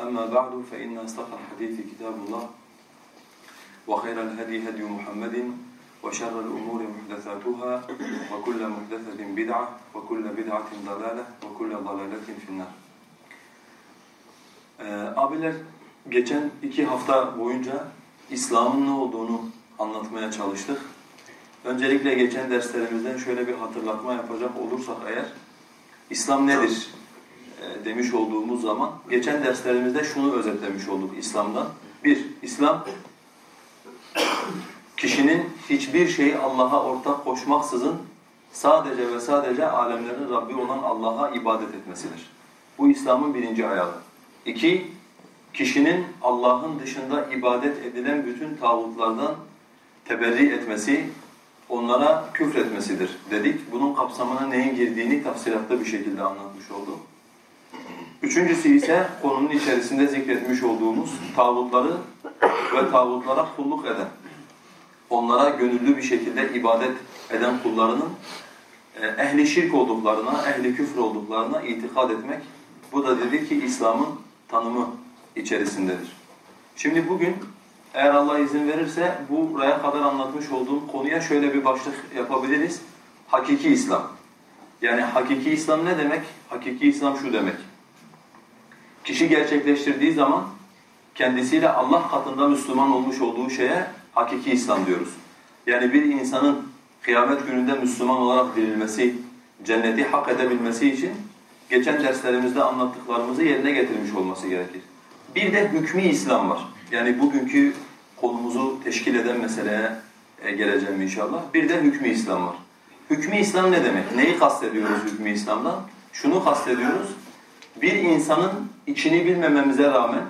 أما بعد فإن أصدق الحديث كتاب الله وخير الهدي هدي محمد وشر الأمور محدثاتها وكل محدثة بدعة وكل بدعة ضلالة وكل ضلالة في النار Ee, abiler geçen iki hafta boyunca İslam'ın ne olduğunu anlatmaya çalıştık. Öncelikle geçen derslerimizden şöyle bir hatırlatma yapacak olursak eğer, İslam nedir e, demiş olduğumuz zaman, geçen derslerimizde şunu özetlemiş olduk İslam'dan. Bir, İslam kişinin hiçbir şeyi Allah'a ortak koşmaksızın sadece ve sadece alemlerin Rabbi olan Allah'a ibadet etmesidir. Bu İslam'ın birinci ayağı. İki, kişinin Allah'ın dışında ibadet edilen bütün tağutlardan teberri etmesi, onlara küfretmesidir dedik. Bunun kapsamına neyin girdiğini tafsilatlı bir şekilde anlatmış olduk. Üçüncüsü ise konunun içerisinde zikretmiş olduğumuz tağutları ve tağutlara kulluk eden, onlara gönüllü bir şekilde ibadet eden kullarının ehli şirk olduklarına, ehli küfür olduklarına itikad etmek. Bu da dedi ki İslam'ın tanımı içerisindedir. Şimdi bugün eğer Allah izin verirse buraya kadar anlatmış olduğum konuya şöyle bir başlık yapabiliriz. Hakiki İslam. Yani hakiki İslam ne demek? Hakiki İslam şu demek. Kişi gerçekleştirdiği zaman kendisiyle Allah katında Müslüman olmuş olduğu şeye hakiki İslam diyoruz. Yani bir insanın kıyamet gününde Müslüman olarak dirilmesi, cenneti hak edebilmesi için geçen derslerimizde anlattıklarımızı yerine getirmiş olması gerekir. Bir de hükmü İslam var. Yani bugünkü konumuzu teşkil eden meseleye geleceğim inşallah. Bir de hükmü İslam var. Hükmü İslam ne demek? Neyi kastediyoruz hükmü İslam'dan? Şunu kastediyoruz. Bir insanın içini bilmememize rağmen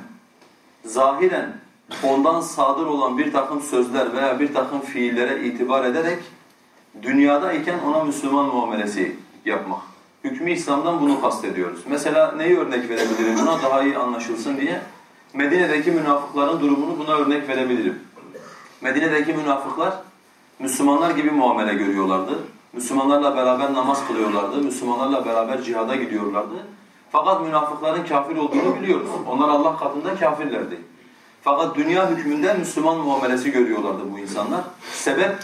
zahiren ondan sadır olan bir takım sözler veya bir takım fiillere itibar ederek dünyadayken ona Müslüman muamelesi yapmak. Hükmü İslam'dan bunu kastediyoruz. Mesela neyi örnek verebilirim buna daha iyi anlaşılsın diye? Medine'deki münafıkların durumunu buna örnek verebilirim. Medine'deki münafıklar Müslümanlar gibi muamele görüyorlardı. Müslümanlarla beraber namaz kılıyorlardı. Müslümanlarla beraber cihada gidiyorlardı. Fakat münafıkların kafir olduğunu biliyoruz. Onlar Allah katında kafirlerdi. Fakat dünya hükmünde Müslüman muamelesi görüyorlardı bu insanlar. Sebep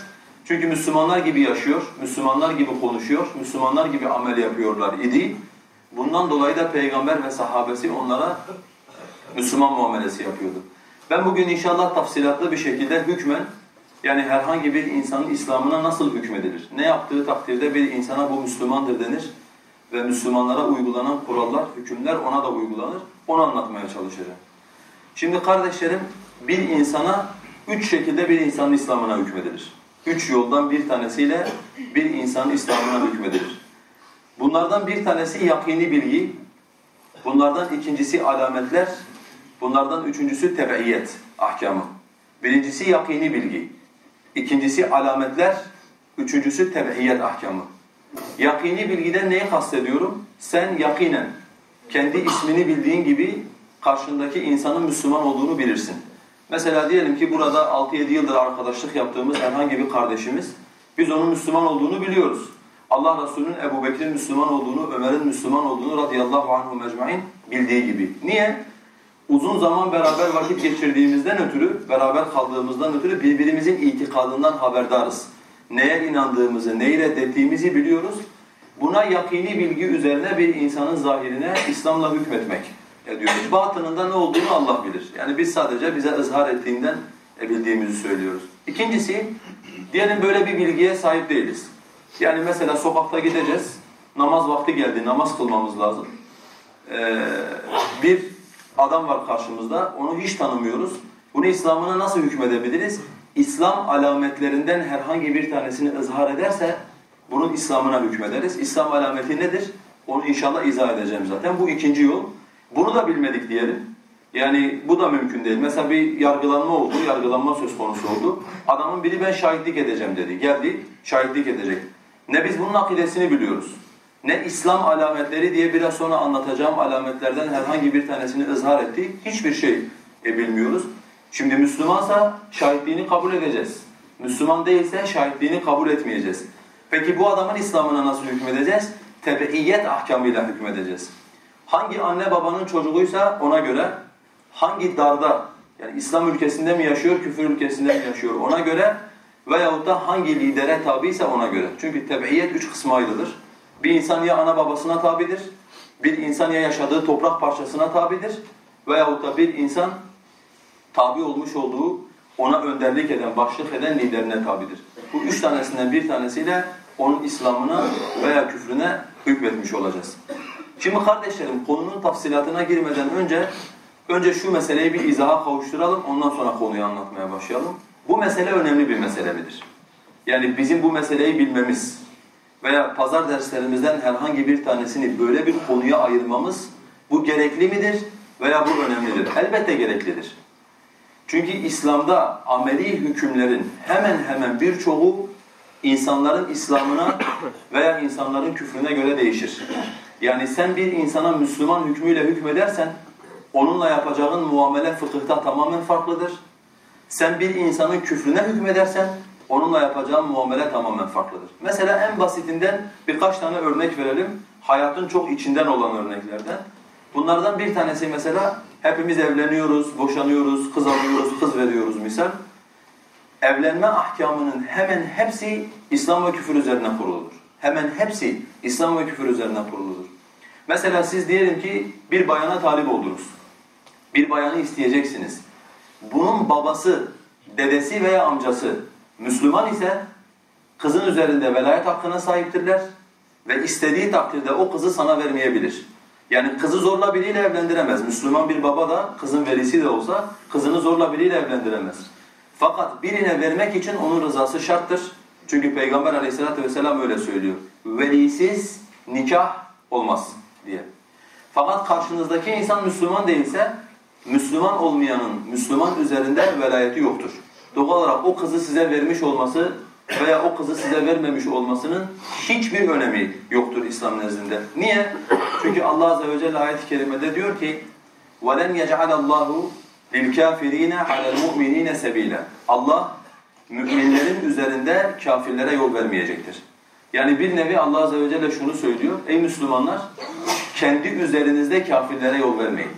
çünkü Müslümanlar gibi yaşıyor, Müslümanlar gibi konuşuyor, Müslümanlar gibi amel yapıyorlar idi. Bundan dolayı da peygamber ve sahabesi onlara Müslüman muamelesi yapıyordu. Ben bugün inşallah tafsilatlı bir şekilde hükmen yani herhangi bir insanın İslam'ına nasıl hükmedilir? Ne yaptığı takdirde bir insana bu Müslümandır denir ve Müslümanlara uygulanan kurallar, hükümler ona da uygulanır. Onu anlatmaya çalışacağım. Şimdi kardeşlerim bir insana üç şekilde bir insanın İslam'ına hükmedilir. Üç yoldan bir tanesiyle bir insanın İslam'ına hükmedilir. Bunlardan bir tanesi yakini bilgi, bunlardan ikincisi alametler, bunlardan üçüncüsü tebeiyet ahkamı. Birincisi yakini bilgi, ikincisi alametler, üçüncüsü tebeiyet ahkamı. Yakini bilgiden neyi kastediyorum? Sen yakinen kendi ismini bildiğin gibi karşındaki insanın Müslüman olduğunu bilirsin. Mesela diyelim ki burada 6-7 yıldır arkadaşlık yaptığımız herhangi bir kardeşimiz Biz onun Müslüman olduğunu biliyoruz. Allah Resulü'nün Ebu Bekir'in Müslüman olduğunu, Ömer'in Müslüman olduğunu radıyallahu anhu mecmain bildiği gibi. Niye? Uzun zaman beraber vakit geçirdiğimizden ötürü, beraber kaldığımızdan ötürü birbirimizin itikadından haberdarız. Neye inandığımızı, neyi reddettiğimizi biliyoruz. Buna yakini bilgi üzerine bir insanın zahirine İslam'la hükmetmek ediyoruz. Batınında ne olduğunu Allah bilir. Yani biz sadece bize ızhar ettiğinden bildiğimizi söylüyoruz. İkincisi, diyelim böyle bir bilgiye sahip değiliz. Yani mesela sokakta gideceğiz, namaz vakti geldi, namaz kılmamız lazım. Ee, bir adam var karşımızda, onu hiç tanımıyoruz. Bunu İslam'ına nasıl hükmedebiliriz? İslam alametlerinden herhangi bir tanesini ızhar ederse bunun İslam'ına hükmederiz. İslam alameti nedir? Onu inşallah izah edeceğim zaten. Bu ikinci yol. Bunu da bilmedik diyelim. Yani bu da mümkün değil. Mesela bir yargılanma oldu, yargılanma söz konusu oldu. Adamın biri ben şahitlik edeceğim dedi. Geldi, şahitlik edecek. Ne biz bunun akidesini biliyoruz. Ne İslam alametleri diye biraz sonra anlatacağım alametlerden herhangi bir tanesini ızhar etti. Hiçbir şey e, bilmiyoruz. Şimdi Müslümansa şahitliğini kabul edeceğiz. Müslüman değilse şahitliğini kabul etmeyeceğiz. Peki bu adamın İslam'ına nasıl hükmedeceğiz? Tebeiyet ahkamıyla hükmedeceğiz. Hangi anne babanın çocuğuysa ona göre, hangi darda, yani İslam ülkesinde mi yaşıyor, küfür ülkesinde mi yaşıyor ona göre veyahut da hangi lidere tabi ise ona göre. Çünkü tebeiyet üç kısma ayrılır. Bir insan ya ana babasına tabidir, bir insan ya yaşadığı toprak parçasına tabidir veyahut da bir insan tabi olmuş olduğu ona önderlik eden, başlık eden liderine tabidir. Bu üç tanesinden bir tanesiyle onun İslam'ına veya küfrüne hükmetmiş olacağız. Şimdi kardeşlerim konunun tafsilatına girmeden önce önce şu meseleyi bir izaha kavuşturalım ondan sonra konuyu anlatmaya başlayalım. Bu mesele önemli bir mesele midir? Yani bizim bu meseleyi bilmemiz veya pazar derslerimizden herhangi bir tanesini böyle bir konuya ayırmamız bu gerekli midir veya bu önemlidir? Elbette gereklidir. Çünkü İslam'da ameli hükümlerin hemen hemen birçoğu insanların İslam'ına veya insanların küfrüne göre değişir. Yani sen bir insana Müslüman hükmüyle hükmedersen onunla yapacağın muamele fıkıhta tamamen farklıdır. Sen bir insanın küfrüne hükmedersen onunla yapacağın muamele tamamen farklıdır. Mesela en basitinden birkaç tane örnek verelim. Hayatın çok içinden olan örneklerden. Bunlardan bir tanesi mesela hepimiz evleniyoruz, boşanıyoruz, kız alıyoruz, kız veriyoruz misal. Evlenme ahkamının hemen hepsi İslam ve küfür üzerine kuruludur. Hemen hepsi İslam ve küfür üzerine kuruludur. Mesela siz diyelim ki bir bayana talip oldunuz. Bir bayanı isteyeceksiniz. Bunun babası, dedesi veya amcası Müslüman ise kızın üzerinde velayet hakkına sahiptirler ve istediği takdirde o kızı sana vermeyebilir. Yani kızı zorla biriyle evlendiremez. Müslüman bir baba da kızın velisi de olsa kızını zorla biriyle evlendiremez. Fakat birine vermek için onun rızası şarttır. Çünkü Peygamber aleyhissalatü vesselam öyle söylüyor. Velisiz nikah olmaz diye. Fakat karşınızdaki insan Müslüman değilse Müslüman olmayanın Müslüman üzerinde velayeti yoktur. Doğal olarak o kızı size vermiş olması veya o kızı size vermemiş olmasının hiçbir önemi yoktur İslam nezdinde. Niye? Çünkü Allah azze ve celle ayet-i kerimede diyor ki وَلَنْ يَجْعَلَ اللّٰهُ لِلْكَافِر۪ينَ عَلَى الْمُؤْمِن۪ينَ سَب۪يلًا Allah müminlerin üzerinde kafirlere yol vermeyecektir. Yani bir nevi Allah azze ve celle şunu söylüyor. Ey Müslümanlar kendi üzerinizde kafirlere yol vermeyin.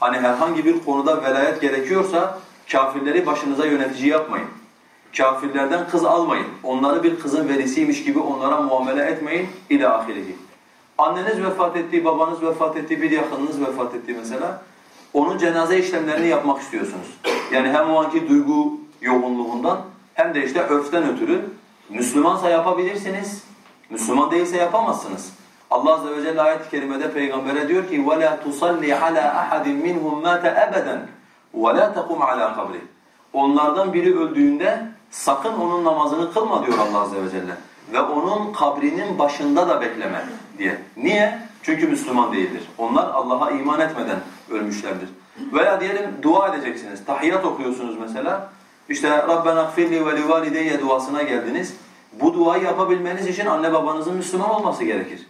Hani herhangi bir konuda velayet gerekiyorsa kafirleri başınıza yönetici yapmayın. Kafirlerden kız almayın. Onları bir kızın verisiymiş gibi onlara muamele etmeyin. İlâ ahirihi. Anneniz vefat etti, babanız vefat etti, bir yakınınız vefat etti mesela. Onun cenaze işlemlerini yapmak istiyorsunuz. Yani hem o anki duygu yoğunluğundan hem de işte örften ötürü Müslümansa yapabilirsiniz, Müslüman değilse yapamazsınız. Allah azze ve celle ayet-i kerimede peygambere diyor ki وَلَا تُصَلِّ عَلَى أَحَدٍ مِّنْهُمْ مَاتَ أَبَدًا وَلَا تَقُمْ عَلَى قَبْرِهِ Onlardan biri öldüğünde sakın onun namazını kılma diyor Allah azze ve celle. Ve onun kabrinin başında da bekleme diye. Niye? Çünkü Müslüman değildir. Onlar Allah'a iman etmeden ölmüşlerdir. Veya diyelim dua edeceksiniz. Tahiyyat okuyorsunuz mesela. İşte Rabbena gfirli ve livalideyye duasına geldiniz. Bu duayı yapabilmeniz için anne babanızın Müslüman olması gerekir.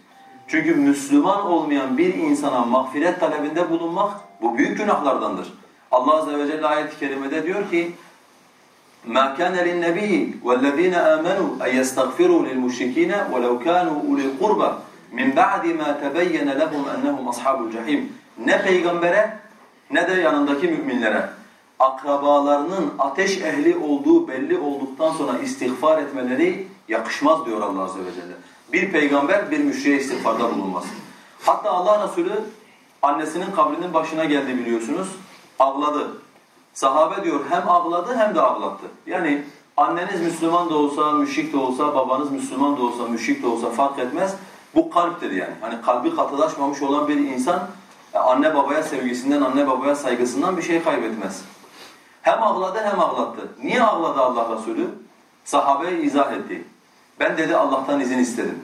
Çünkü Müslüman olmayan bir insana mağfiret talebinde bulunmak bu büyük günahlardandır. Allah azze ve celle ayet-i kerimede diyor ki مَا كَانَ لِلنَّبِيِّ وَالَّذ۪ينَ آمَنُوا اَنْ يَسْتَغْفِرُوا لِلْمُشْرِك۪ينَ وَلَوْ كَانُوا اُولِي الْقُرْبَى مِنْ بَعْدِ مَا تَبَيَّنَ لَهُمْ اَنَّهُمْ أَصْحَابُ الْجَحِيمِ Ne peygambere ne de yanındaki müminlere akrabalarının ateş ehli olduğu belli olduktan sonra istiğfar etmeleri yakışmaz diyor Allah Azze ve Celle. Bir peygamber bir müşriye istiğfarda bulunmaz. Hatta Allah Resulü annesinin kabrinin başına geldi biliyorsunuz. Ağladı. Sahabe diyor hem ağladı hem de ağlattı. Yani anneniz Müslüman da olsa, müşrik de olsa, babanız Müslüman da olsa, müşrik de olsa fark etmez. Bu kalptir yani. Hani kalbi katılaşmamış olan bir insan e, anne babaya sevgisinden, anne babaya saygısından bir şey kaybetmez. Hem ağladı hem ağlattı. Niye ağladı Allah Resulü? Sahabeye izah etti. Ben dedi Allah'tan izin istedim.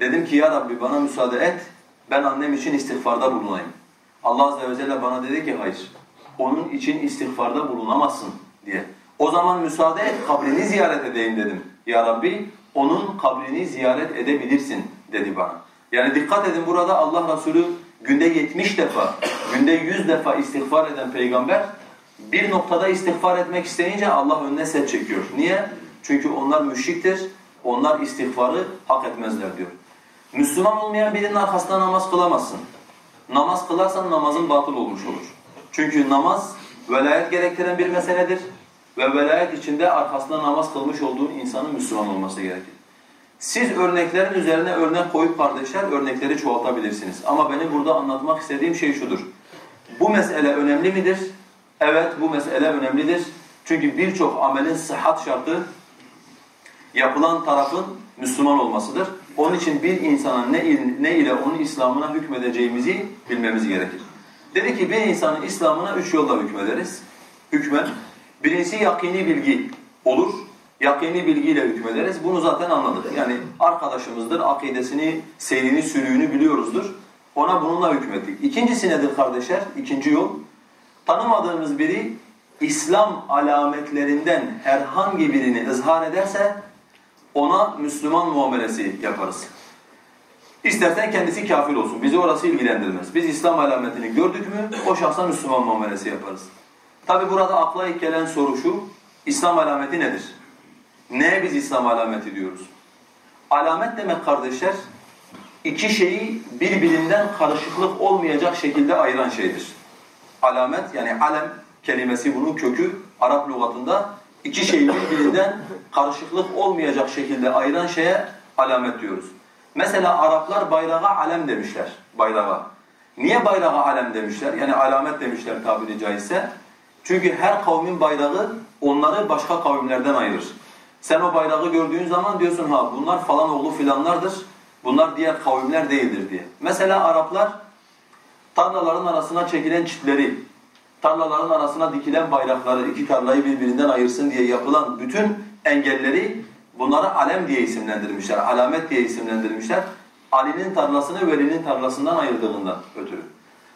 Dedim ki ya Rabbi bana müsaade et, ben annem için istiğfarda bulunayım. Allah Azze ve Celle bana dedi ki hayır, onun için istiğfarda bulunamazsın diye. O zaman müsaade et, kabrini ziyaret edeyim dedim. Ya Rabbi, onun kabrini ziyaret edebilirsin dedi bana. Yani dikkat edin burada Allah Resulü günde 70 defa, günde 100 defa istiğfar eden peygamber bir noktada istiğfar etmek isteyince Allah önüne set çekiyor. Niye? Çünkü onlar müşriktir, onlar istiğfarı hak etmezler diyor. Müslüman olmayan birinin arkasında namaz kılamazsın. Namaz kılarsan namazın batıl olmuş olur. Çünkü namaz velayet gerektiren bir meseledir. Ve velayet içinde arkasında namaz kılmış olduğun insanın Müslüman olması gerekir. Siz örneklerin üzerine örnek koyup kardeşler örnekleri çoğaltabilirsiniz. Ama benim burada anlatmak istediğim şey şudur. Bu mesele önemli midir? Evet bu mesele önemlidir. Çünkü birçok amelin sıhhat şartı yapılan tarafın Müslüman olmasıdır. Onun için bir insana ne, ne ile onun İslam'ına hükmedeceğimizi bilmemiz gerekir. Dedi ki bir insanın İslam'ına üç yolda hükmederiz. Hükmen. Birincisi yakini bilgi olur. Yakini bilgiyle hükmederiz. Bunu zaten anladık. Yani arkadaşımızdır, akidesini, seyrini, sürüğünü biliyoruzdur. Ona bununla hükmettik. İkincisi nedir kardeşler? İkinci yol. Tanımadığımız biri İslam alametlerinden herhangi birini ızhar ederse ona Müslüman muamelesi yaparız. İstersen kendisi kafir olsun. Bizi orası ilgilendirmez. Biz İslam alametini gördük mü o şahsa Müslüman muamelesi yaparız. Tabi burada akla gelen soru şu. İslam alameti nedir? Neye biz İslam alameti diyoruz? Alamet demek kardeşler iki şeyi birbirinden karışıklık olmayacak şekilde ayıran şeydir. Alamet yani alem kelimesi bunun kökü Arap lügatında iki şeyi birbirinden karışıklık olmayacak şekilde ayıran şeye alamet diyoruz. Mesela Araplar bayrağa alem demişler, bayrağa. Niye bayrağa alem demişler? Yani alamet demişler tabiri caizse. Çünkü her kavmin bayrağı onları başka kavimlerden ayırır. Sen o bayrağı gördüğün zaman diyorsun ha bunlar falan oğlu filanlardır, bunlar diğer kavimler değildir diye. Mesela Araplar tarlaların arasına çekilen çitleri, tarlaların arasına dikilen bayrakları, iki tarlayı birbirinden ayırsın diye yapılan bütün engelleri bunlara alem diye isimlendirmişler, alamet diye isimlendirmişler. Ali'nin tarlasını Veli'nin tarlasından ayırdığından ötürü.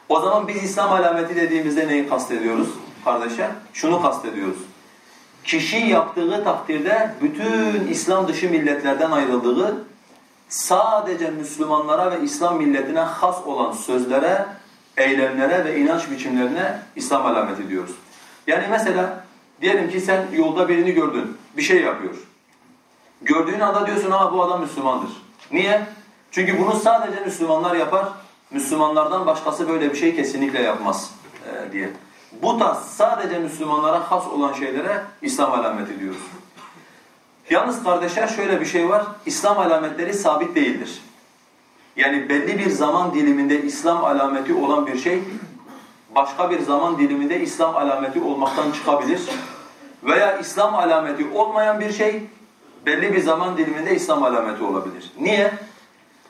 O zaman biz İslam alameti dediğimizde neyi kastediyoruz kardeşler? Şunu kastediyoruz. Kişi yaptığı takdirde bütün İslam dışı milletlerden ayrıldığı, sadece Müslümanlara ve İslam milletine has olan sözlere, eylemlere ve inanç biçimlerine İslam alameti diyoruz. Yani mesela diyelim ki sen yolda birini gördün, bir şey yapıyor. Gördüğün anda diyorsun ha bu adam Müslümandır. Niye? Çünkü bunu sadece Müslümanlar yapar. Müslümanlardan başkası böyle bir şey kesinlikle yapmaz e, diye. Bu tarz sadece Müslümanlara has olan şeylere İslam alameti diyoruz. Yalnız kardeşler şöyle bir şey var. İslam alametleri sabit değildir. Yani belli bir zaman diliminde İslam alameti olan bir şey başka bir zaman diliminde İslam alameti olmaktan çıkabilir. Veya İslam alameti olmayan bir şey belli bir zaman diliminde İslam alameti olabilir. Niye?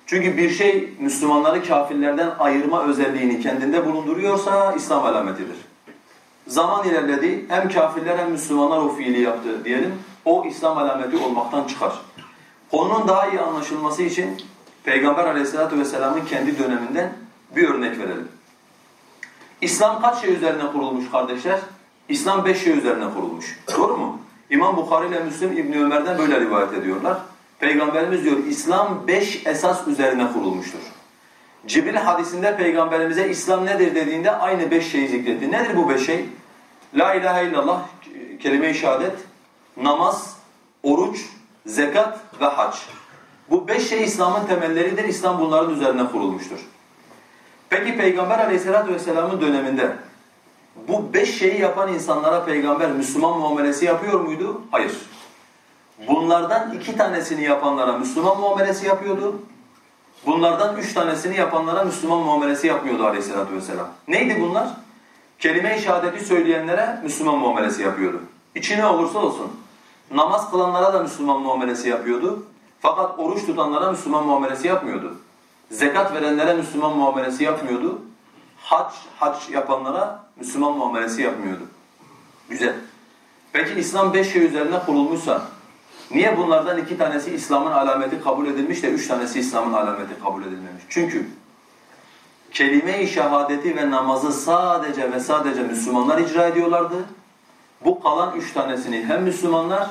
Çünkü bir şey Müslümanları kafirlerden ayırma özelliğini kendinde bulunduruyorsa İslam alametidir. Zaman ilerledi, hem kafirler hem Müslümanlar o fiili yaptı diyelim, o İslam alameti olmaktan çıkar. Konunun daha iyi anlaşılması için Peygamber aleyhissalatu vesselamın kendi döneminden bir örnek verelim. İslam kaç şey üzerine kurulmuş kardeşler? İslam beş şey üzerine kurulmuş. Doğru mu? İmam Bukhari ile Müslim İbn Ömer'den böyle rivayet ediyorlar. Peygamberimiz diyor İslam beş esas üzerine kurulmuştur. Cibril hadisinde peygamberimize İslam nedir dediğinde aynı beş şeyi zikretti. Nedir bu beş şey? La ilahe illallah kelime-i şehadet, namaz, oruç, zekat ve hac. Bu beş şey İslam'ın temelleridir. İslam bunların üzerine kurulmuştur. Peki Peygamber aleyhissalatu vesselamın döneminde bu beş şeyi yapan insanlara peygamber Müslüman muamelesi yapıyor muydu? Hayır. Bunlardan iki tanesini yapanlara Müslüman muamelesi yapıyordu. Bunlardan üç tanesini yapanlara Müslüman muamelesi yapmıyordu aleyhissalatu vesselam. Neydi bunlar? Kelime-i şehadeti söyleyenlere Müslüman muamelesi yapıyordu. İçi ne olursa olsun. Namaz kılanlara da Müslüman muamelesi yapıyordu. Fakat oruç tutanlara Müslüman muamelesi yapmıyordu. Zekat verenlere Müslüman muamelesi yapmıyordu. Hac, hac yapanlara Müslüman muamelesi yapmıyordu. Güzel. Peki İslam beş şey üzerine kurulmuşsa niye bunlardan iki tanesi İslam'ın alameti kabul edilmiş de üç tanesi İslam'ın alameti kabul edilmemiş? Çünkü kelime-i şehadeti ve namazı sadece ve sadece Müslümanlar icra ediyorlardı. Bu kalan üç tanesini hem Müslümanlar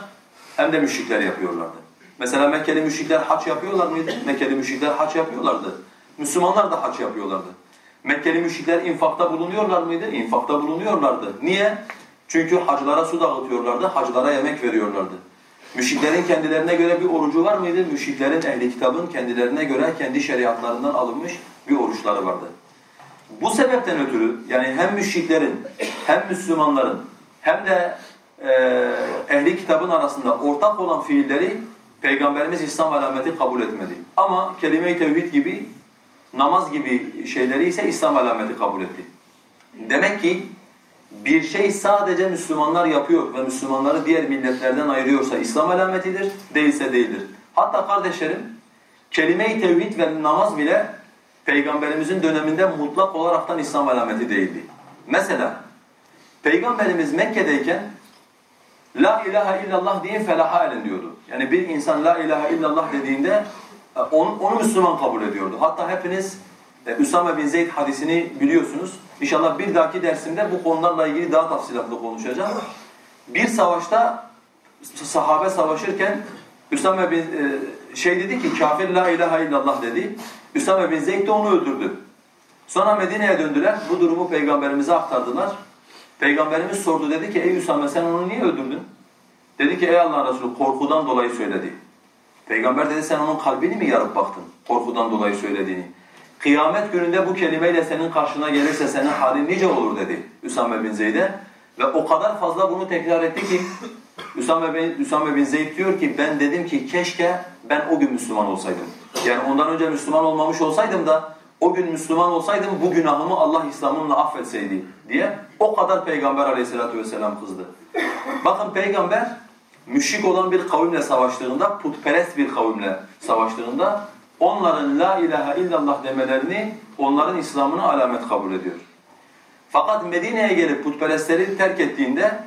hem de müşrikler yapıyorlardı. Mesela Mekkeli müşrikler haç yapıyorlar mıydı? Mekkeli müşrikler haç yapıyorlardı. Müslümanlar da haç yapıyorlardı. Mekkeli müşrikler infakta bulunuyorlar mıydı? İnfakta bulunuyorlardı. Niye? Çünkü hacılara su dağıtıyorlardı, hacılara yemek veriyorlardı. Müşriklerin kendilerine göre bir orucu var mıydı? Müşriklerin ehli kitabın kendilerine göre kendi şeriatlarından alınmış bir oruçları vardı. Bu sebepten ötürü yani hem müşriklerin hem Müslümanların hem de e, ehli kitabın arasında ortak olan fiilleri Peygamberimiz İslam alameti kabul etmedi. Ama kelime-i tevhid gibi, namaz gibi şeyleri ise İslam alameti kabul etti. Demek ki bir şey sadece Müslümanlar yapıyor ve Müslümanları diğer milletlerden ayırıyorsa İslam alametidir, değilse değildir. Hatta kardeşlerim, kelime-i tevhid ve namaz bile Peygamberimizin döneminde mutlak olaraktan İslam alameti değildi. Mesela Peygamberimiz Mekke'deyken La ilahe illallah deyin felaha erin diyordu. Yani bir insan la ilahe illallah dediğinde onu, onu Müslüman kabul ediyordu. Hatta hepiniz e, Üsame bin Zeyd hadisini biliyorsunuz. İnşallah bir dahaki dersimde bu konularla ilgili daha tafsilatlı konuşacağım. Bir savaşta sahabe savaşırken Üsame bin e, şey dedi ki kafir la ilahe illallah dedi. Üsame bin Zeyd de onu öldürdü. Sonra Medine'ye döndüler. Bu durumu peygamberimize aktardılar. Peygamberimiz sordu dedi ki ey Üsame sen onu niye öldürdün? Dedi ki ey Allah Resulü korkudan dolayı söyledi. Peygamber dedi sen onun kalbini mi yarıp baktın korkudan dolayı söylediğini? Kıyamet gününde bu kelimeyle senin karşına gelirse senin halin nice olur dedi Üsame bin Zeyd'e. Ve o kadar fazla bunu tekrar etti ki Üsame bin, Üsame bin Zeyd diyor ki ben dedim ki keşke ben o gün Müslüman olsaydım. Yani ondan önce Müslüman olmamış olsaydım da o gün Müslüman olsaydım bu günahımı Allah İslam'ımla affetseydi diye o kadar Peygamber aleyhissalatu vesselam kızdı. Bakın Peygamber müşrik olan bir kavimle savaştığında, putperest bir kavimle savaştığında onların la ilahe illallah demelerini onların İslam'ını alamet kabul ediyor. Fakat Medine'ye gelip putperestleri terk ettiğinde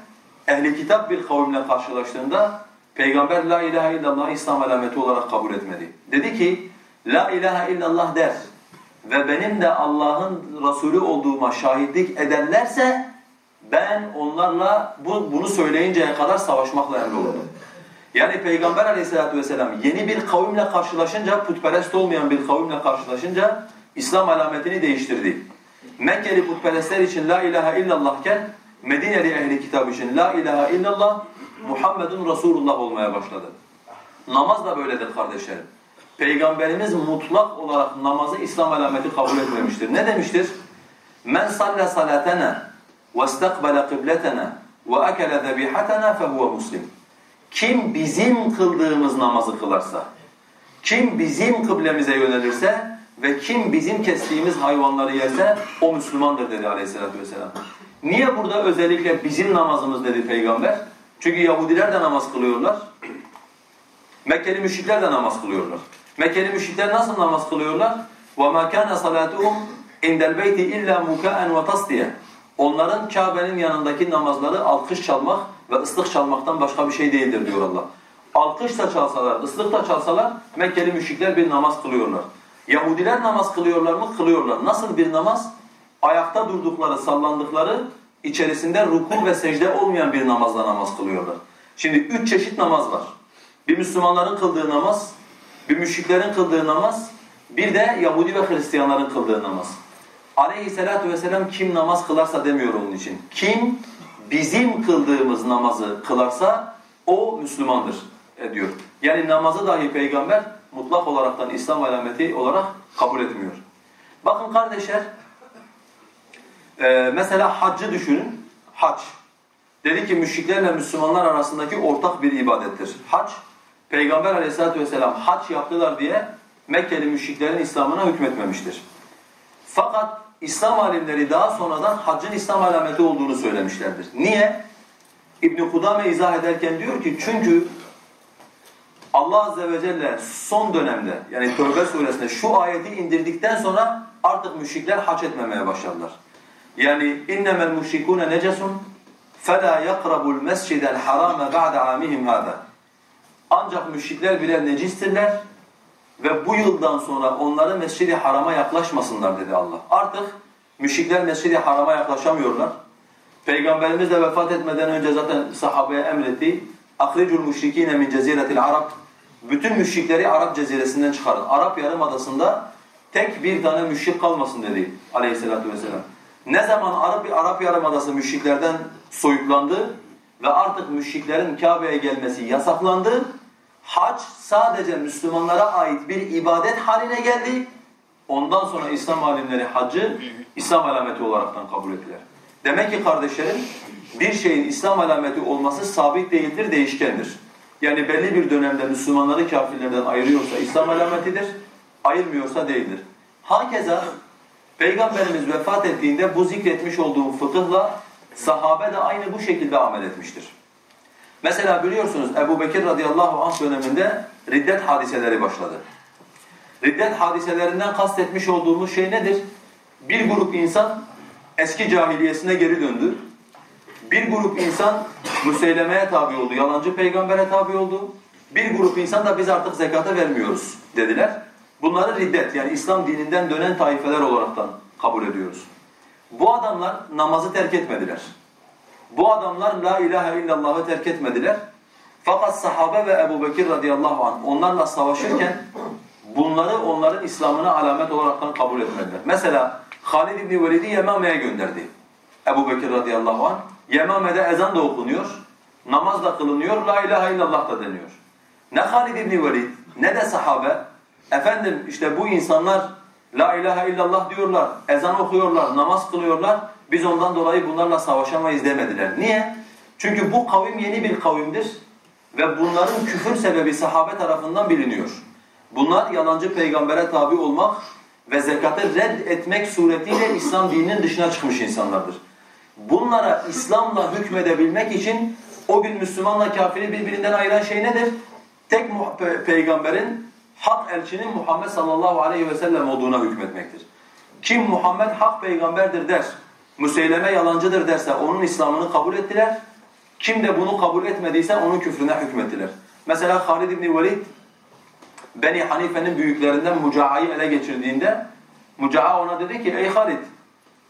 ehli kitap bir kavimle karşılaştığında Peygamber la ilahe illallah İslam alameti olarak kabul etmedi. Dedi ki la ilahe illallah der ve benim de Allah'ın Resulü olduğuma şahitlik ederlerse ben onlarla bu, bunu söyleyinceye kadar savaşmakla emrolundum. Yani Peygamber aleyhissalatu vesselam yeni bir kavimle karşılaşınca, putperest olmayan bir kavimle karşılaşınca İslam alametini değiştirdi. Mekkeli putperestler için la ilahe illallahken Medineli ehli kitab için la ilahe illallah Muhammedun Resulullah olmaya başladı. Namaz da böyledir kardeşlerim. Peygamberimiz mutlak olarak namazı İslam alameti kabul etmemiştir. Ne demiştir? Men salle salatena ve istakbala kıbletena ve akele zebihatena fehuve muslim. Kim bizim kıldığımız namazı kılarsa, kim bizim kıblemize yönelirse ve kim bizim kestiğimiz hayvanları yerse o Müslümandır dedi aleyhissalatü vesselam. Niye burada özellikle bizim namazımız dedi peygamber? Çünkü Yahudiler de namaz kılıyorlar. Mekkeli müşrikler de namaz kılıyorlar. Mekkeli müşrikler nasıl namaz kılıyorlar? وَمَا كَانَ صَلَاتُهُمْ اِنْدَ الْبَيْتِ اِلَّا مُكَاءً وَتَصْدِيًا Onların Kabe'nin yanındaki namazları alkış çalmak ve ıslık çalmaktan başka bir şey değildir diyor Allah. Alkış da çalsalar, ıslık da çalsalar Mekkeli müşrikler bir namaz kılıyorlar. Yahudiler namaz kılıyorlar mı? Kılıyorlar. Nasıl bir namaz? Ayakta durdukları, sallandıkları, içerisinde ruku ve secde olmayan bir namazla namaz kılıyorlar. Şimdi üç çeşit namaz var. Bir Müslümanların kıldığı namaz, bir müşriklerin kıldığı namaz, bir de Yahudi ve Hristiyanların kıldığı namaz. Aleyhissalatu vesselam kim namaz kılarsa demiyor onun için. Kim bizim kıldığımız namazı kılarsa o Müslümandır e, diyor. Yani namazı dahi peygamber mutlak olaraktan İslam alameti olarak kabul etmiyor. Bakın kardeşler, e, mesela haccı düşünün, hac. Dedi ki müşriklerle Müslümanlar arasındaki ortak bir ibadettir. Hac, Peygamber aleyhissalatu vesselam hac yaptılar diye Mekkeli müşriklerin İslam'ına hükmetmemiştir. Fakat İslam alimleri daha sonradan haccın İslam alameti olduğunu söylemişlerdir. Niye? İbn Kudame izah ederken diyor ki çünkü Allah azze ve celle son dönemde yani Tövbe suresinde şu ayeti indirdikten sonra artık müşrikler hac etmemeye başladılar. Yani innemel müşrikûne necesun فَلَا يَقْرَبُ الْمَسْجِدَ الْحَرَامَ بَعْدَ عَامِهِمْ هَذَا Ancak müşrikler birer necistirler ve bu yıldan sonra onları Mescid-i Haram'a yaklaşmasınlar dedi Allah. Artık müşrikler Mescid-i Haram'a yaklaşamıyorlar. Peygamberimiz de vefat etmeden önce zaten sahabeye emretti. اَخْرِجُ الْمُشْرِك۪ينَ مِنْ جَزِيرَةِ الْعَرَبِ Bütün müşrikleri Arap ceziresinden çıkarın. Arap Yarımadası'nda tek bir tane müşrik kalmasın dedi aleyhissalatu vesselam. Ne zaman Arap, Arap Yarımadası müşriklerden soyutlandı ve artık müşriklerin Kabe'ye gelmesi yasaklandı, hac sadece Müslümanlara ait bir ibadet haline geldi. Ondan sonra İslam alimleri hacı İslam alameti olaraktan kabul ettiler. Demek ki kardeşlerim bir şeyin İslam alameti olması sabit değildir, değişkendir. Yani belli bir dönemde Müslümanları kafirlerden ayırıyorsa İslam alametidir, ayırmıyorsa değildir. Hakeza Peygamberimiz vefat ettiğinde bu zikretmiş olduğum fıkıhla sahabe de aynı bu şekilde amel etmiştir. Mesela biliyorsunuz Ebu Bekir radıyallahu anh döneminde riddet hadiseleri başladı. Riddet hadiselerinden kastetmiş olduğumuz şey nedir? Bir grup insan eski cahiliyesine geri döndü. Bir grup insan müseylemeye tabi oldu, yalancı peygambere tabi oldu. Bir grup insan da biz artık zekata vermiyoruz dediler. Bunları riddet yani İslam dininden dönen taifeler olaraktan kabul ediyoruz. Bu adamlar namazı terk etmediler. Bu adamlar la ilahe illallah'ı terk etmediler. Fakat sahabe ve Ebu Bekir radıyallahu anh onlarla savaşırken bunları onların İslam'ına alamet olaraktan kabul etmediler. Mesela Halid İbni Velid'i Yemame'ye gönderdi. Ebu Bekir radıyallahu anh. Yemame'de ezan da okunuyor, namaz da kılınıyor, la ilahe illallah da deniyor. Ne Halid İbni Velid ne de sahabe efendim işte bu insanlar la ilahe illallah diyorlar, ezan okuyorlar, namaz kılıyorlar. Biz ondan dolayı bunlarla savaşamayız demediler. Niye? Çünkü bu kavim yeni bir kavimdir ve bunların küfür sebebi sahabe tarafından biliniyor. Bunlar yalancı peygambere tabi olmak ve zekatı red etmek suretiyle İslam dininin dışına çıkmış insanlardır. Bunlara İslam'la hükmedebilmek için o gün Müslümanla kafiri birbirinden ayıran şey nedir? Tek peygamberin hak elçinin Muhammed sallallahu aleyhi ve sellem olduğuna hükmetmektir. Kim Muhammed hak peygamberdir der, Müseyleme yalancıdır derse onun İslam'ını kabul ettiler. Kim de bunu kabul etmediyse onun küfrüne hükmettiler. Mesela Halid İbni Velid Beni Hanife'nin büyüklerinden Muca'yı ele geçirdiğinde Muca'a ona dedi ki ey Halid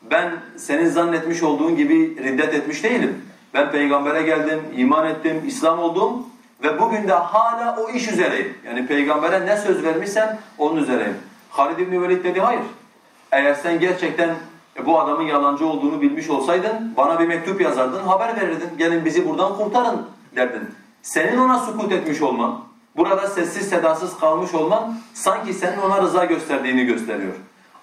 ben senin zannetmiş olduğun gibi riddet etmiş değilim. Ben peygambere geldim, iman ettim, İslam oldum ve bugün de hala o iş üzereyim. Yani peygambere ne söz vermişsem onun üzereyim. Halid İbni Velid dedi hayır. Eğer sen gerçekten bu adamın yalancı olduğunu bilmiş olsaydın bana bir mektup yazardın, haber verirdin. Gelin bizi buradan kurtarın derdin. Senin ona sukut etmiş olman, burada sessiz sedasız kalmış olman sanki senin ona rıza gösterdiğini gösteriyor.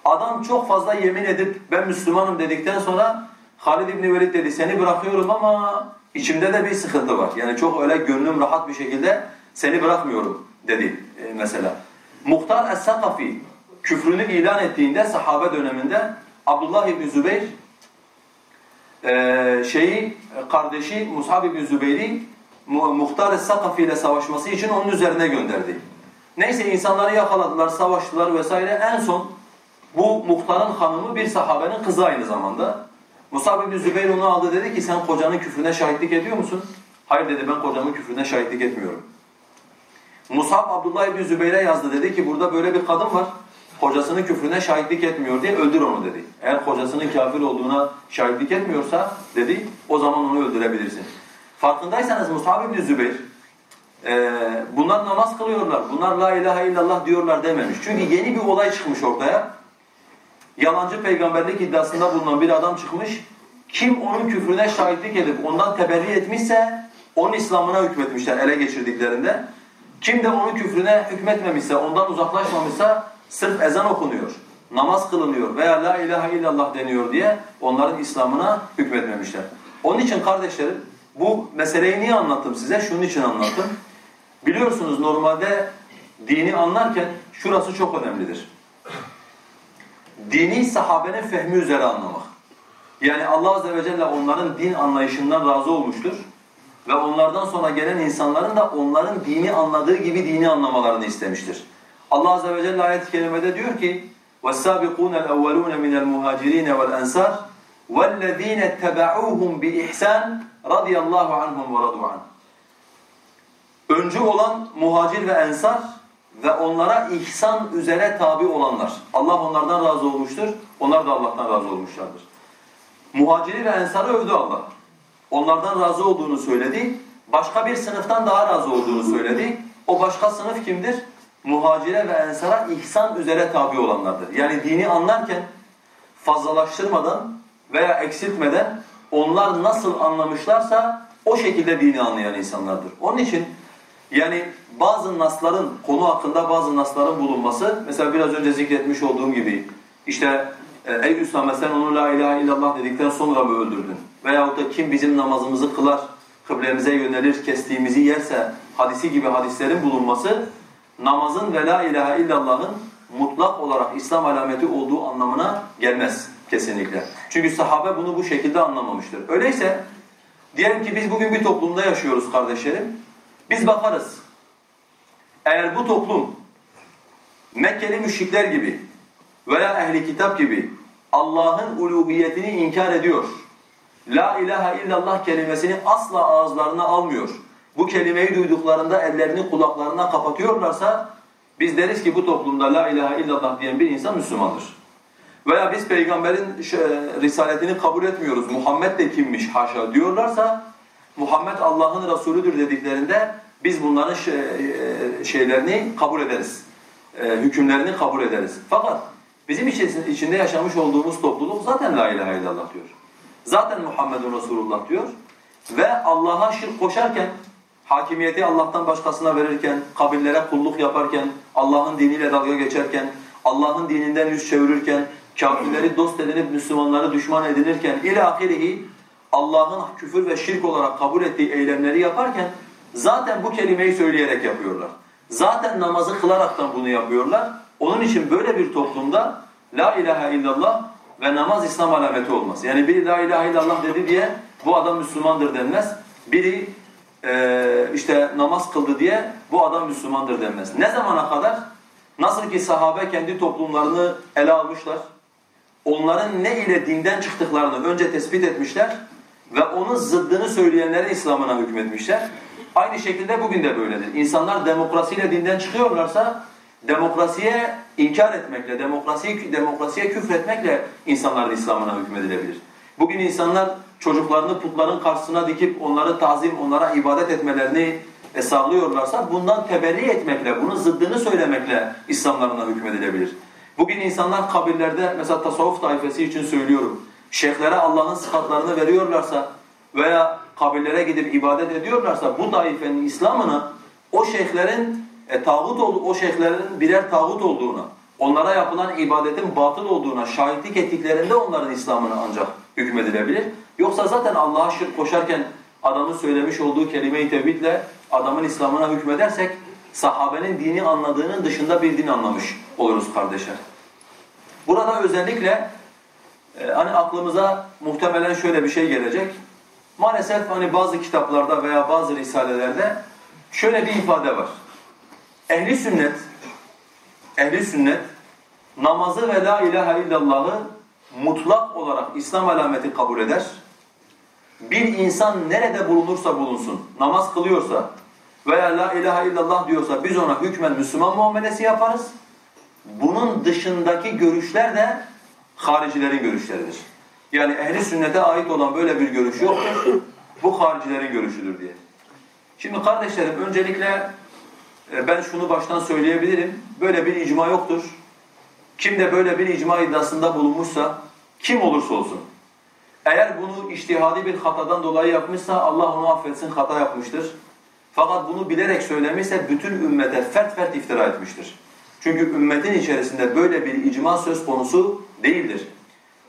Adam çok fazla yemin edip ben Müslümanım dedikten sonra Halid İbni Velid dedi seni bırakıyorum ama içimde de bir sıkıntı var. Yani çok öyle gönlüm rahat bir şekilde seni bırakmıyorum dedi e, mesela. Muhtar Es-Sakafi küfrünü ilan ettiğinde sahabe döneminde Abdullah İbni Zübeyir e, şeyi kardeşi Mus'ab İbni Zübeyir'i Muhtar Es-Sakafi ile savaşması için onun üzerine gönderdi. Neyse insanları yakaladılar, savaştılar vesaire. En son bu muhtarın hanımı bir sahabenin kızı aynı zamanda. Musab bin Zübeyir onu aldı dedi ki sen kocanın küfrüne şahitlik ediyor musun? Hayır dedi ben kocamın küfrüne şahitlik etmiyorum. Musab Abdullah bin Zübeyir'e yazdı dedi ki burada böyle bir kadın var. Kocasının küfrüne şahitlik etmiyor diye öldür onu dedi. Eğer kocasının kafir olduğuna şahitlik etmiyorsa dedi o zaman onu öldürebilirsin. Farkındaysanız Musab bin Zübeyir e, bunlar namaz kılıyorlar. Bunlar la ilahe illallah diyorlar dememiş. Çünkü yeni bir olay çıkmış ortaya yalancı peygamberlik iddiasında bulunan bir adam çıkmış. Kim onun küfrüne şahitlik edip ondan teberri etmişse onun İslam'ına hükmetmişler ele geçirdiklerinde. Kim de onun küfrüne hükmetmemişse, ondan uzaklaşmamışsa sırf ezan okunuyor, namaz kılınıyor veya la ilahe illallah deniyor diye onların İslam'ına hükmetmemişler. Onun için kardeşlerim bu meseleyi niye anlattım size? Şunun için anlattım. Biliyorsunuz normalde dini anlarken şurası çok önemlidir. Dini sahabenin fehmi üzere anlamak. Yani Allah Azze ve Celle onların din anlayışından razı olmuştur. Ve onlardan sonra gelen insanların da onların dini anladığı gibi dini anlamalarını istemiştir. Allah Azze ve Celle ayet-i kerimede diyor ki وَالسَّابِقُونَ الْاَوَّلُونَ مِنَ الْمُهَاجِرِينَ وَالْاَنْسَارِ وَالَّذ۪ينَ اتَّبَعُوهُمْ بِإِحْسَانٍ رَضِيَ اللّٰهُ عَنْهُمْ وَرَضُوا عَنْهُ Öncü olan muhacir ve ensar ve onlara ihsan üzere tabi olanlar. Allah onlardan razı olmuştur, onlar da Allah'tan razı olmuşlardır. Muhaciri ve ensarı övdü Allah. Onlardan razı olduğunu söyledi. Başka bir sınıftan daha razı olduğunu söyledi. O başka sınıf kimdir? Muhacire ve ensara ihsan üzere tabi olanlardır. Yani dini anlarken fazlalaştırmadan veya eksiltmeden onlar nasıl anlamışlarsa o şekilde dini anlayan insanlardır. Onun için yani bazı nasların, konu hakkında bazı nasların bulunması, mesela biraz önce zikretmiş olduğum gibi, işte e, ey Üsame sen onu la ilahe illallah dedikten sonra mı öldürdün? Veyahut da kim bizim namazımızı kılar, kıblemize yönelir, kestiğimizi yerse hadisi gibi hadislerin bulunması, namazın ve la ilahe illallah'ın mutlak olarak İslam alameti olduğu anlamına gelmez kesinlikle. Çünkü sahabe bunu bu şekilde anlamamıştır. Öyleyse diyelim ki biz bugün bir toplumda yaşıyoruz kardeşlerim. Biz bakarız. Eğer bu toplum Mekkeli müşrikler gibi veya ehli kitap gibi Allah'ın uluhiyetini inkar ediyor. La ilahe illallah kelimesini asla ağızlarına almıyor. Bu kelimeyi duyduklarında ellerini kulaklarına kapatıyorlarsa biz deriz ki bu toplumda la ilahe illallah diyen bir insan Müslümandır. Veya biz peygamberin risaletini kabul etmiyoruz. Muhammed de kimmiş haşa diyorlarsa Muhammed Allah'ın Resulüdür dediklerinde biz bunların şeylerini kabul ederiz. Hükümlerini kabul ederiz. Fakat bizim içinde yaşamış olduğumuz topluluk zaten la ilahe illallah diyor. Zaten Muhammedun Resulullah diyor. Ve Allah'a şirk koşarken, hakimiyeti Allah'tan başkasına verirken, kabirlere kulluk yaparken, Allah'ın diniyle dalga geçerken, Allah'ın dininden yüz çevirirken, kafirleri dost edinip Müslümanları düşman edinirken ilahirihi Allah'ın küfür ve şirk olarak kabul ettiği eylemleri yaparken zaten bu kelimeyi söyleyerek yapıyorlar. Zaten namazı kılaraktan bunu yapıyorlar. Onun için böyle bir toplumda la ilahe illallah ve namaz İslam alameti olmaz. Yani biri la ilahe illallah dedi diye bu adam Müslümandır denmez. Biri e, işte namaz kıldı diye bu adam Müslümandır denmez. Ne zamana kadar? Nasıl ki sahabe kendi toplumlarını ele almışlar. Onların ne ile dinden çıktıklarını önce tespit etmişler ve onun zıddını söyleyenlerin İslam'ına hükmetmişler. Aynı şekilde bugün de böyledir. İnsanlar demokrasiyle dinden çıkıyorlarsa demokrasiye inkar etmekle, demokrasiye, demokrasiye küfretmekle insanların İslam'ına hükmedilebilir. Bugün insanlar çocuklarını putların karşısına dikip onları tazim, onlara ibadet etmelerini sağlıyorlarsa bundan teberri etmekle, bunun zıddını söylemekle İslamlarına hükmedilebilir. Bugün insanlar kabirlerde, mesela tasavvuf taifesi için söylüyorum, şeyhlere Allah'ın sıfatlarını veriyorlarsa veya kabirlere gidip ibadet ediyorlarsa bu taifenin İslam'ını o şeyhlerin e, tağut olduğu, o şeyhlerin birer tağut olduğuna, onlara yapılan ibadetin batıl olduğuna şahitlik ettiklerinde onların İslam'ını ancak hükmedilebilir. Yoksa zaten Allah'a şirk koşarken adamın söylemiş olduğu kelime-i tevhidle adamın İslam'ına hükmedersek sahabenin dini anladığının dışında bir din anlamış oluruz kardeşler. Burada özellikle e, hani aklımıza muhtemelen şöyle bir şey gelecek. Maalesef hani bazı kitaplarda veya bazı risalelerde şöyle bir ifade var. Ehli sünnet ehli sünnet namazı ve la ilahe illallah'ı mutlak olarak İslam alameti kabul eder. Bir insan nerede bulunursa bulunsun, namaz kılıyorsa veya la ilahe illallah diyorsa biz ona hükmen Müslüman muamelesi yaparız. Bunun dışındaki görüşler de haricilerin görüşleridir. Yani ehli sünnete ait olan böyle bir görüş yoktur. Bu haricilerin görüşüdür diye. Şimdi kardeşlerim öncelikle e, ben şunu baştan söyleyebilirim. Böyle bir icma yoktur. Kim de böyle bir icma iddiasında bulunmuşsa kim olursa olsun Eğer bunu iştihadi bir hatadan dolayı yapmışsa Allah onu affetsin hata yapmıştır. Fakat bunu bilerek söylemişse bütün ümmete fert fert iftira etmiştir. Çünkü ümmetin içerisinde böyle bir icma söz konusu değildir.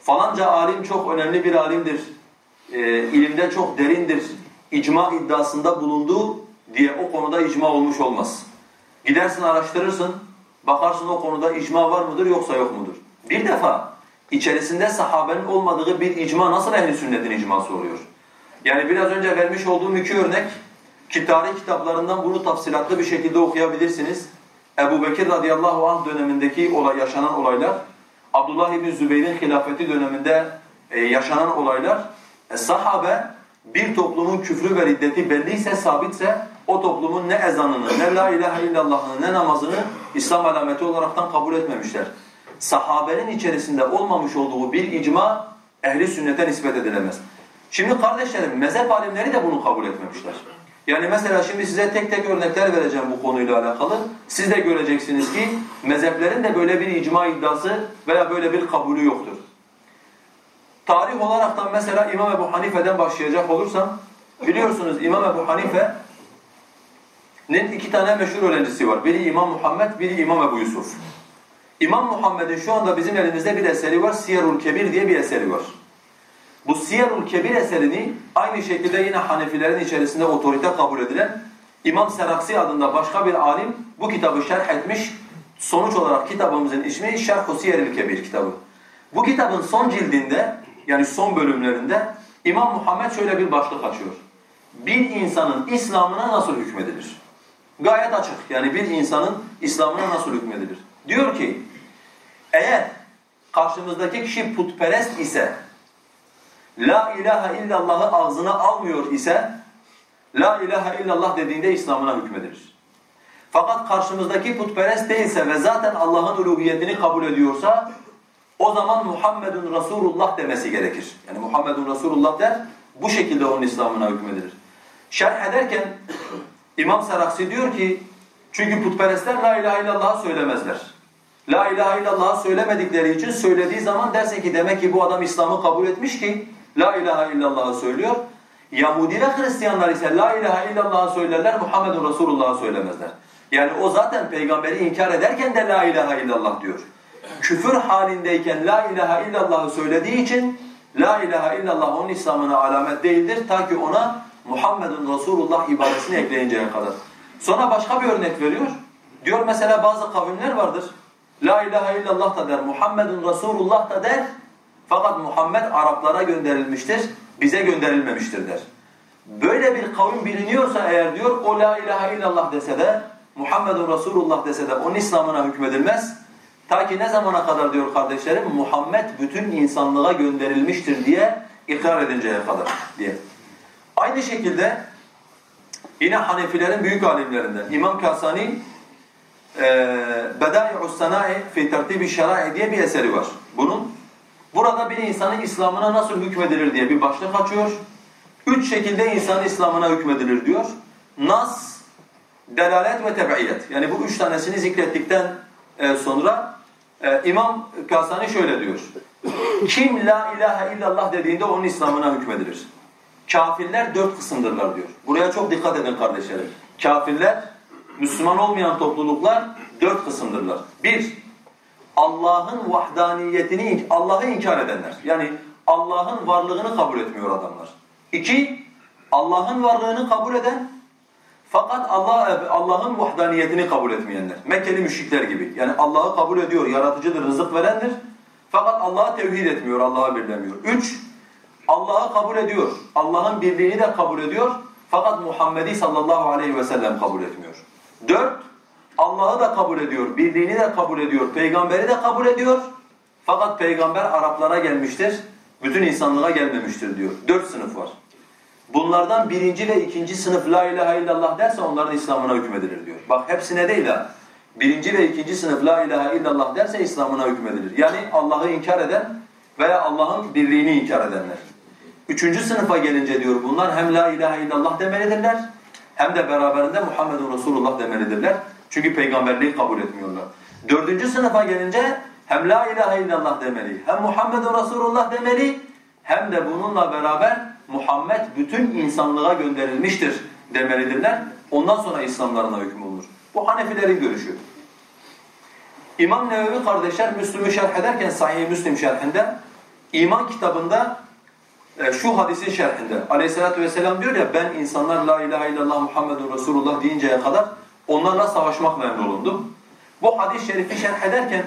Falanca alim çok önemli bir alimdir, e, ilimde çok derindir, icma iddiasında bulundu diye o konuda icma olmuş olmaz. Gidersin araştırırsın, bakarsın o konuda icma var mıdır yoksa yok mudur? Bir defa içerisinde sahabenin olmadığı bir icma nasıl ehli sünnetin icması oluyor? Yani biraz önce vermiş olduğum iki örnek, tarih kitaplarından bunu tafsilatlı bir şekilde okuyabilirsiniz. Ebu Bekir radıyallahu anh dönemindeki olay, yaşanan olaylar, Abdullah ibn Zübeyir'in hilafeti döneminde e, yaşanan olaylar, e, sahabe bir toplumun küfrü ve riddeti belliyse, sabitse o toplumun ne ezanını, ne la ilahe illallah'ını, ne namazını İslam alameti olaraktan kabul etmemişler. Sahabenin içerisinde olmamış olduğu bir icma ehli sünnete nispet edilemez. Şimdi kardeşlerim mezhep alimleri de bunu kabul etmemişler. Yani mesela şimdi size tek tek örnekler vereceğim bu konuyla alakalı. Siz de göreceksiniz ki mezheplerin de böyle bir icma iddiası veya böyle bir kabulü yoktur. Tarih olaraktan mesela İmam Ebu Hanife'den başlayacak olursam biliyorsunuz İmam Ebu Hanife'nin iki tane meşhur öğrencisi var. Biri İmam Muhammed, biri İmam Ebu Yusuf. İmam Muhammed'in şu anda bizim elimizde bir eseri var. Siyerul Kebir diye bir eseri var. Bu Siyerul Kebir eserini aynı şekilde yine Hanefilerin içerisinde otorite kabul edilen İmam Seraksi adında başka bir alim bu kitabı şerh etmiş. Sonuç olarak kitabımızın ismi Şerh-u Siyeril Kebir kitabı. Bu kitabın son cildinde yani son bölümlerinde İmam Muhammed şöyle bir başlık açıyor. Bir insanın İslam'ına nasıl hükmedilir? Gayet açık. Yani bir insanın İslam'ına nasıl hükmedilir? Diyor ki eğer karşımızdaki kişi putperest ise La ilahe illallah'ı ağzına almıyor ise La ilahe illallah dediğinde İslam'ına hükmedilir. Fakat karşımızdaki putperest değilse ve zaten Allah'ın uluhiyetini kabul ediyorsa o zaman Muhammedun Resulullah demesi gerekir. Yani Muhammedun Resulullah der, bu şekilde onun İslam'ına hükmedilir. Şerh ederken İmam Seraksi diyor ki, çünkü putperestler la ilahe illallah söylemezler. La ilahe illallah söylemedikleri için söylediği zaman dersin ki demek ki bu adam İslam'ı kabul etmiş ki La ilahe illallah'ı söylüyor. Yahudi ve Hristiyanlar ise La ilahe illallah'ı söylerler, Muhammedun Resulullah'ı söylemezler. Yani o zaten peygamberi inkar ederken de La ilahe illallah diyor. Küfür halindeyken La ilahe illallah'ı söylediği için La ilahe illallah onun İslam'ına alamet değildir. Ta ki ona Muhammedun Resulullah ibadesini ekleyinceye kadar. Sonra başka bir örnek veriyor. Diyor mesela bazı kavimler vardır. La ilahe illallah da der, Muhammedun Resulullah da der. Fakat Muhammed Araplara gönderilmiştir, bize gönderilmemiştir der. Böyle bir kavim biliniyorsa eğer diyor, o la ilahe illallah dese de, Muhammedun Resulullah dese de onun İslam'ına hükmedilmez. Ta ki ne zamana kadar diyor kardeşlerim, Muhammed bütün insanlığa gönderilmiştir diye ikrar edinceye kadar diye. Aynı şekilde yine Hanefilerin büyük alimlerinden İmam Kasani e, Bedai'us Sana'i fi tertibi şerai diye bir eseri var. Bunun Burada bir insanın İslam'ına nasıl hükmedilir diye bir başlık açıyor. Üç şekilde insanın İslam'ına hükmedilir diyor. Nas, delalet ve tebeiyet. Yani bu üç tanesini zikrettikten e, sonra e, İmam Kasani şöyle diyor. Kim la ilahe illallah dediğinde onun İslam'ına hükmedilir. Kafirler dört kısımdırlar diyor. Buraya çok dikkat edin kardeşlerim. Kafirler, Müslüman olmayan topluluklar dört kısımdırlar. Bir, Allah'ın vahdaniyetini, Allah'ı inkar edenler. Yani Allah'ın varlığını kabul etmiyor adamlar. İki, Allah'ın varlığını kabul eden fakat Allah Allah'ın vahdaniyetini kabul etmeyenler. Mekkeli müşrikler gibi. Yani Allah'ı kabul ediyor, yaratıcıdır, rızık verendir. Fakat Allah'ı tevhid etmiyor, Allah'a birlemiyor. Üç, Allah'ı kabul ediyor, Allah'ın birliğini de kabul ediyor. Fakat Muhammed'i sallallahu aleyhi ve sellem kabul etmiyor. Dört, Allah'ı da kabul ediyor, birliğini de kabul ediyor, peygamberi de kabul ediyor. Fakat peygamber Araplara gelmiştir, bütün insanlığa gelmemiştir diyor. Dört sınıf var. Bunlardan birinci ve ikinci sınıf la ilahe illallah derse onların İslam'ına hükmedilir diyor. Bak hepsine değil ha. Birinci ve ikinci sınıf la ilahe illallah derse İslam'ına hükmedilir. Yani Allah'ı inkar eden veya Allah'ın birliğini inkar edenler. Üçüncü sınıfa gelince diyor bunlar hem la ilahe illallah demelidirler hem de beraberinde Muhammedun Resulullah demelidirler. Çünkü peygamberliği kabul etmiyorlar. Dördüncü sınıfa gelince hem la ilahe illallah demeli, hem Muhammedun Resulullah demeli, hem de bununla beraber Muhammed bütün insanlığa gönderilmiştir demelidirler. Ondan sonra İslamlarına hüküm olur. Bu Hanefilerin görüşü. İmam Nevevi kardeşler Müslüm'ü şerh ederken Sahih Müslim şerhinde iman kitabında şu hadisin şerhinde aleyhissalatü vesselam diyor ya ben insanlar la ilahe illallah Muhammedun Resulullah deyinceye kadar onlarla savaşmak memnunum. Bu hadis-i şerifi şerh ederken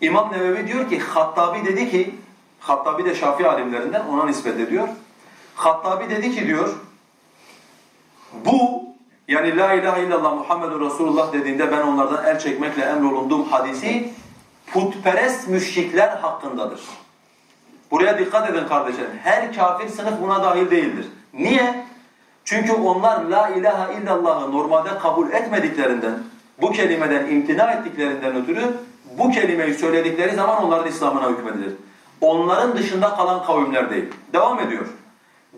İmam Nevevi diyor ki Hattabi dedi ki Hattabi de Şafii alimlerinden ona nispet ediyor. Hattabi dedi ki diyor bu yani la ilahe illallah Muhammedun Resulullah dediğinde ben onlardan el çekmekle emrolunduğum hadisi putperest müşrikler hakkındadır. Buraya dikkat edin kardeşlerim. Her kafir sınıf buna dahil değildir. Niye? Çünkü onlar la ilahe illallah'ı normalde kabul etmediklerinden, bu kelimeden imtina ettiklerinden ötürü bu kelimeyi söyledikleri zaman onların İslam'ına hükmedilir. Onların dışında kalan kavimler değil. Devam ediyor.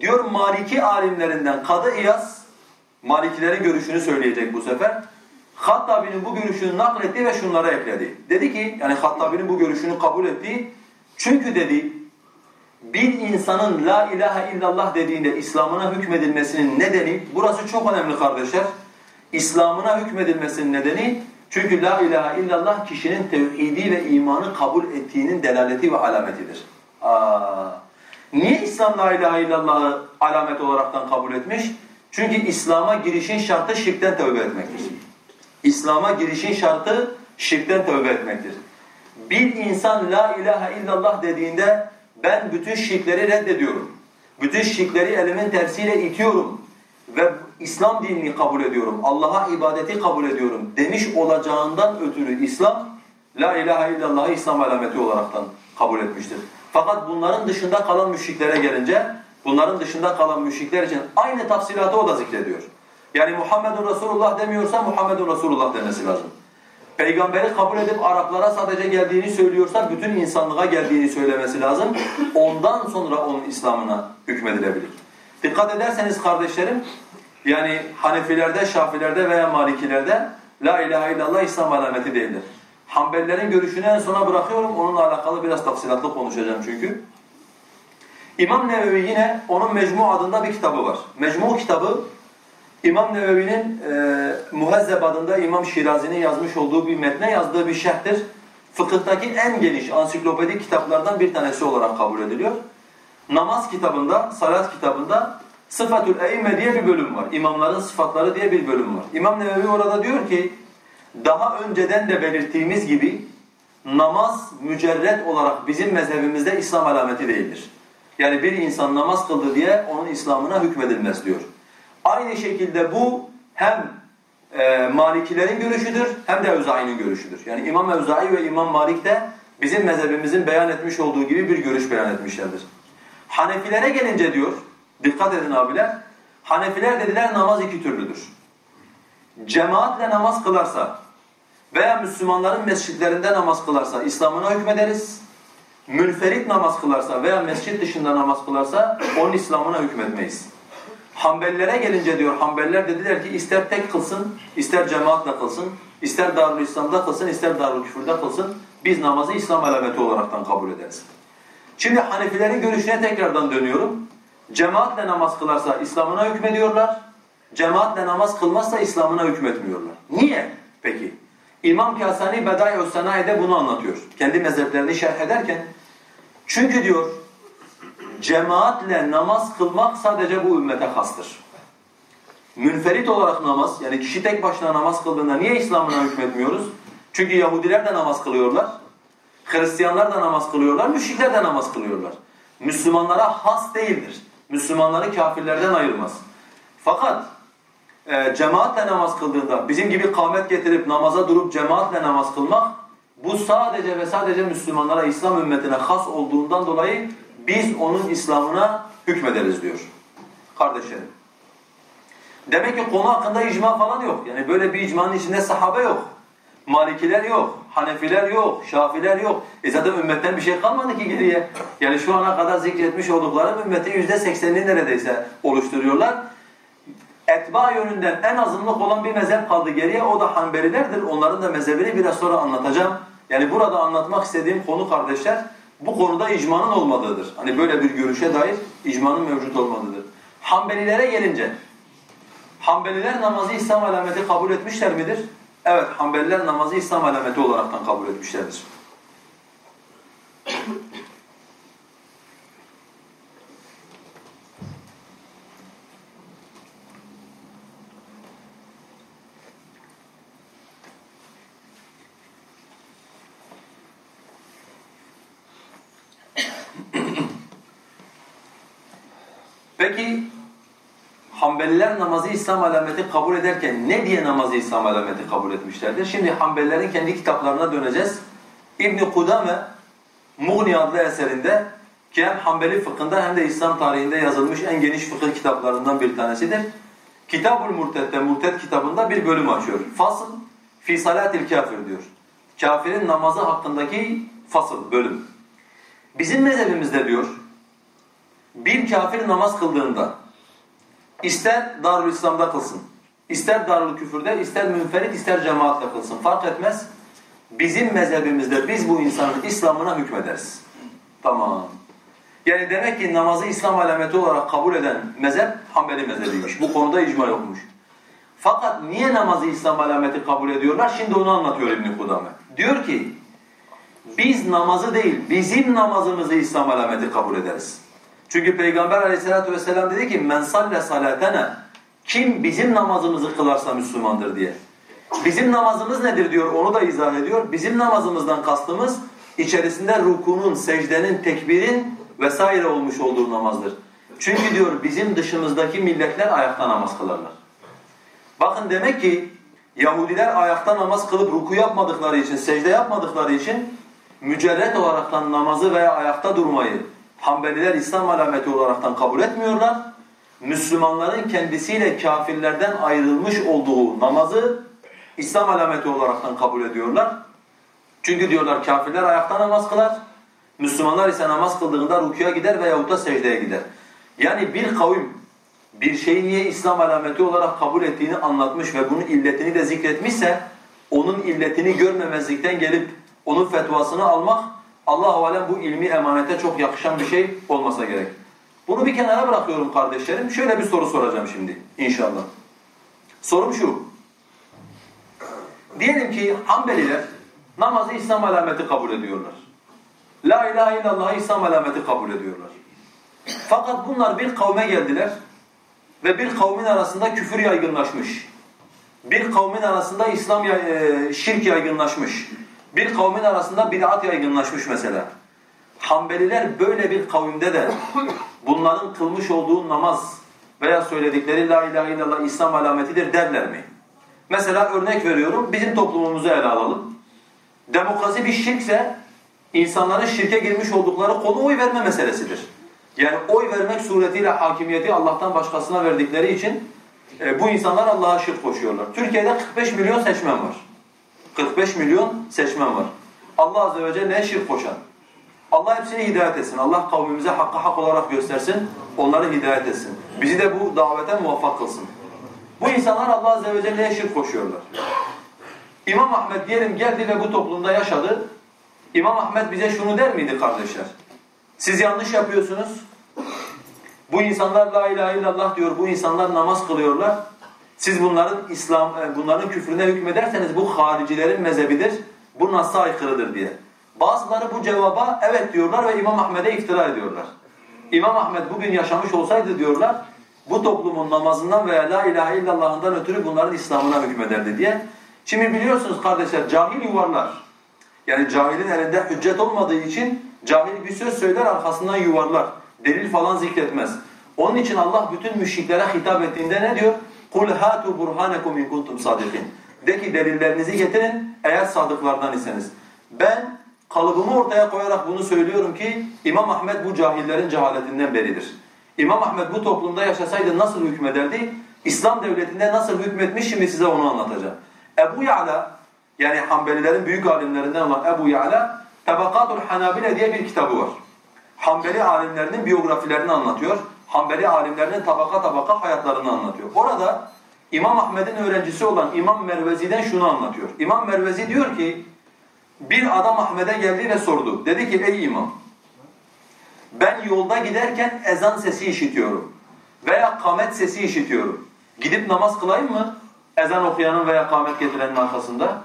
Diyor Maliki alimlerinden Kadı İyaz, Malikilerin görüşünü söyleyecek bu sefer. Hattabi'nin bu görüşünü nakletti ve şunlara ekledi. Dedi ki, yani Hattabi'nin bu görüşünü kabul etti. Çünkü dedi, bir insanın la ilahe illallah dediğinde İslam'ına hükmedilmesinin nedeni, burası çok önemli kardeşler. İslam'ına hükmedilmesinin nedeni, çünkü la ilahe illallah kişinin tevhidi ve imanı kabul ettiğinin delaleti ve alametidir. Aa, niye İslam la ilahe illallah'ı alamet olaraktan kabul etmiş? Çünkü İslam'a girişin şartı şirkten tövbe etmektir. İslam'a girişin şartı şirkten tövbe etmektir. Bir insan la ilahe illallah dediğinde ben bütün şirkleri reddediyorum. Bütün şirkleri elimin tersiyle itiyorum ve İslam dinini kabul ediyorum. Allah'a ibadeti kabul ediyorum demiş olacağından ötürü İslam la ilahe illallah'ı İslam alameti olaraktan kabul etmiştir. Fakat bunların dışında kalan müşriklere gelince bunların dışında kalan müşrikler için aynı tafsilatı o da zikrediyor. Yani Muhammedun Resulullah demiyorsa Muhammedun Resulullah demesi lazım. Peygamberi kabul edip Araplara sadece geldiğini söylüyorsa bütün insanlığa geldiğini söylemesi lazım. Ondan sonra onun İslam'ına hükmedilebilir. Dikkat ederseniz kardeşlerim, yani Hanefilerde, Şafilerde veya Malikilerde La ilahe illallah İslam alameti değildir. Hanbelilerin görüşünü en sona bırakıyorum. Onunla alakalı biraz tafsilatlı konuşacağım çünkü. İmam Nevevi yine onun Mecmu adında bir kitabı var. Mecmu kitabı İmam Nevevi'nin e, Muhezzeb adında İmam Şirazi'nin yazmış olduğu bir metne yazdığı bir şerhtir. Fıkıhtaki en geniş ansiklopedik kitaplardan bir tanesi olarak kabul ediliyor. Namaz kitabında, salat kitabında Sıfatül Eyyime diye bir bölüm var. İmamların sıfatları diye bir bölüm var. İmam Nevevi orada diyor ki, daha önceden de belirttiğimiz gibi namaz mücerret olarak bizim mezhebimizde İslam alameti değildir. Yani bir insan namaz kıldı diye onun İslam'ına hükmedilmez diyor. Aynı şekilde bu hem e, Malikilerin görüşüdür hem de Evzai'nin görüşüdür. Yani İmam Evzai ve İmam Malik de bizim mezhebimizin beyan etmiş olduğu gibi bir görüş beyan etmişlerdir. Hanefilere gelince diyor, dikkat edin abiler, Hanefiler dediler namaz iki türlüdür. Cemaatle namaz kılarsa veya Müslümanların mescitlerinde namaz kılarsa İslam'ına hükmederiz. Münferit namaz kılarsa veya mescit dışında namaz kılarsa onun İslam'ına hükmetmeyiz. Hanbellilere gelince diyor, Hanbeliler dediler ki ister tek kılsın, ister cemaatle kılsın, ister Darül İslam'da kılsın, ister Darül Küfür'de kılsın. Biz namazı İslam alameti olaraktan kabul ederiz. Şimdi Hanefilerin görüşüne tekrardan dönüyorum. Cemaatle namaz kılarsa İslam'ına hükmediyorlar. Cemaatle namaz kılmazsa İslam'ına hükmetmiyorlar. Niye peki? İmam Kasani Bedai Sanayi'de bunu anlatıyor. Kendi mezheplerini şerh ederken. Çünkü diyor cemaatle namaz kılmak sadece bu ümmete hastır. Münferit olarak namaz, yani kişi tek başına namaz kıldığında niye İslam'ına hükmetmiyoruz? Çünkü Yahudiler de namaz kılıyorlar, Hristiyanlar da namaz kılıyorlar, müşrikler de namaz kılıyorlar. Müslümanlara has değildir. Müslümanları kafirlerden ayırmaz. Fakat e, cemaatle namaz kıldığında bizim gibi kâmet getirip namaza durup cemaatle namaz kılmak bu sadece ve sadece Müslümanlara, İslam ümmetine has olduğundan dolayı biz onun İslam'ına hükmederiz diyor. Kardeşlerim. Demek ki konu hakkında icma falan yok. Yani böyle bir icmanın içinde sahabe yok. Malikiler yok, Hanefiler yok, Şafiler yok. E zaten ümmetten bir şey kalmadı ki geriye. Yani şu ana kadar zikretmiş oldukları ümmetin yüzde seksenini neredeyse oluşturuyorlar. Etba yönünden en azınlık olan bir mezhep kaldı geriye. O da Hanbelilerdir. Onların da mezhebini biraz sonra anlatacağım. Yani burada anlatmak istediğim konu kardeşler, bu konuda icmanın olmadığıdır. Hani böyle bir görüşe dair icmanın mevcut olmadığıdır. Hanbelilere gelince, Hanbeliler namazı İslam alameti kabul etmişler midir? Evet, Hanbeliler namazı İslam alameti olaraktan kabul etmişlerdir. Peki Hanbeliler namazı İslam alameti kabul ederken ne diye namazı İslam alameti kabul etmişlerdir? Şimdi Hanbelilerin kendi kitaplarına döneceğiz. İbn Kudame Mughni adlı eserinde ki hem Hanbeli fıkhında hem de İslam tarihinde yazılmış en geniş fıkıh kitaplarından bir tanesidir. Kitabul Murted'de Murted kitabında bir bölüm açıyor. Fasıl fi salatil kafir diyor. Kafirin namazı hakkındaki fasıl bölüm. Bizim mezhebimizde diyor bir kafir namaz kıldığında ister Darül İslam'da kılsın, ister Darül Küfür'de, ister münferit, ister cemaatle kılsın fark etmez. Bizim mezhebimizde biz bu insanın İslam'ına hükmederiz. Tamam. Yani demek ki namazı İslam alameti olarak kabul eden mezhep Hanbeli mezhebiymiş. Bu konuda icma yokmuş. Fakat niye namazı İslam alameti kabul ediyorlar? Şimdi onu anlatıyor İbn Kudame. Diyor ki biz namazı değil, bizim namazımızı İslam alameti kabul ederiz. Çünkü Peygamber aleyhissalatu vesselam dedi ki men salle salatena kim bizim namazımızı kılarsa Müslümandır diye. Bizim namazımız nedir diyor onu da izah ediyor. Bizim namazımızdan kastımız içerisinde rukunun, secdenin, tekbirin vesaire olmuş olduğu namazdır. Çünkü diyor bizim dışımızdaki milletler ayakta namaz kılarlar. Bakın demek ki Yahudiler ayakta namaz kılıp ruku yapmadıkları için, secde yapmadıkları için mücerret olaraktan namazı veya ayakta durmayı Hanbeliler İslam alameti olaraktan kabul etmiyorlar. Müslümanların kendisiyle kafirlerden ayrılmış olduğu namazı İslam alameti olaraktan kabul ediyorlar. Çünkü diyorlar kafirler ayakta namaz kılar. Müslümanlar ise namaz kıldığında rukuya gider veyahut da secdeye gider. Yani bir kavim bir şeyi niye İslam alameti olarak kabul ettiğini anlatmış ve bunun illetini de zikretmişse onun illetini görmemezlikten gelip onun fetvasını almak Allah-u Alem bu ilmi emanete çok yakışan bir şey olmasa gerek. Bunu bir kenara bırakıyorum kardeşlerim. Şöyle bir soru soracağım şimdi inşallah. Sorum şu. Diyelim ki Hanbeliler namazı İslam alameti kabul ediyorlar. La ilahe illallah İslam alameti kabul ediyorlar. Fakat bunlar bir kavme geldiler ve bir kavmin arasında küfür yaygınlaşmış. Bir kavmin arasında İslam e, şirk yaygınlaşmış. Bir kavmin arasında bid'at yaygınlaşmış mesela. Hanbeliler böyle bir kavimde de bunların kılmış olduğu namaz veya söyledikleri la ilahe illallah İslam alametidir derler mi? Mesela örnek veriyorum bizim toplumumuzu ele alalım. Demokrasi bir şirkse insanların şirke girmiş oldukları konu oy verme meselesidir. Yani oy vermek suretiyle hakimiyeti Allah'tan başkasına verdikleri için e, bu insanlar Allah'a şirk koşuyorlar. Türkiye'de 45 milyon seçmen var. 45 milyon seçmen var. Allah azze ve celle şirk koşan. Allah hepsini hidayet etsin. Allah kavmimize hakkı hak olarak göstersin. Onları hidayet etsin. Bizi de bu davete muvaffak kılsın. Bu insanlar Allah azze ve celle'ye şirk koşuyorlar. İmam Ahmet diyelim geldi ve bu toplumda yaşadı. İmam Ahmet bize şunu der miydi kardeşler? Siz yanlış yapıyorsunuz. Bu insanlar la ilahe illallah diyor. Bu insanlar namaz kılıyorlar. Siz bunların İslam e, bunların küfrüne hükmederseniz bu haricilerin mezhebidir. Bu nasıl aykırıdır diye. Bazıları bu cevaba evet diyorlar ve İmam Ahmed'e iftira ediyorlar. İmam Ahmed bugün yaşamış olsaydı diyorlar bu toplumun namazından veya la ilahe illallah'ından ötürü bunların İslam'ına hükmederdi diye. Şimdi biliyorsunuz kardeşler cahil yuvarlar. Yani cahilin elinde hüccet olmadığı için cahil bir söz söyler arkasından yuvarlar. Delil falan zikretmez. Onun için Allah bütün müşriklere hitap ettiğinde ne diyor? Kul hatu burhanakum in kuntum sadikin. De ki delillerinizi getirin eğer sadıklardan iseniz. Ben kalıbımı ortaya koyarak bunu söylüyorum ki İmam Ahmet bu cahillerin cehaletinden beridir. İmam Ahmet bu toplumda yaşasaydı nasıl hükmederdi? İslam devletinde nasıl hükmetmiş şimdi size onu anlatacağım. Ebu Ya'la yani Hanbelilerin büyük alimlerinden olan Ebu Ya'la Tabakatul Hanabile diye bir kitabı var. Hanbeli alimlerinin biyografilerini anlatıyor. Hanbeli alimlerinin tabaka tabaka hayatlarını anlatıyor. Orada İmam Ahmed'in öğrencisi olan İmam Mervezi'den şunu anlatıyor. İmam Mervezi diyor ki bir adam Ahmed'e geldi ve sordu. Dedi ki ey imam Ben yolda giderken ezan sesi işitiyorum veya kamet sesi işitiyorum. Gidip namaz kılayım mı? Ezan okuyanın veya kamet getirenin arkasında.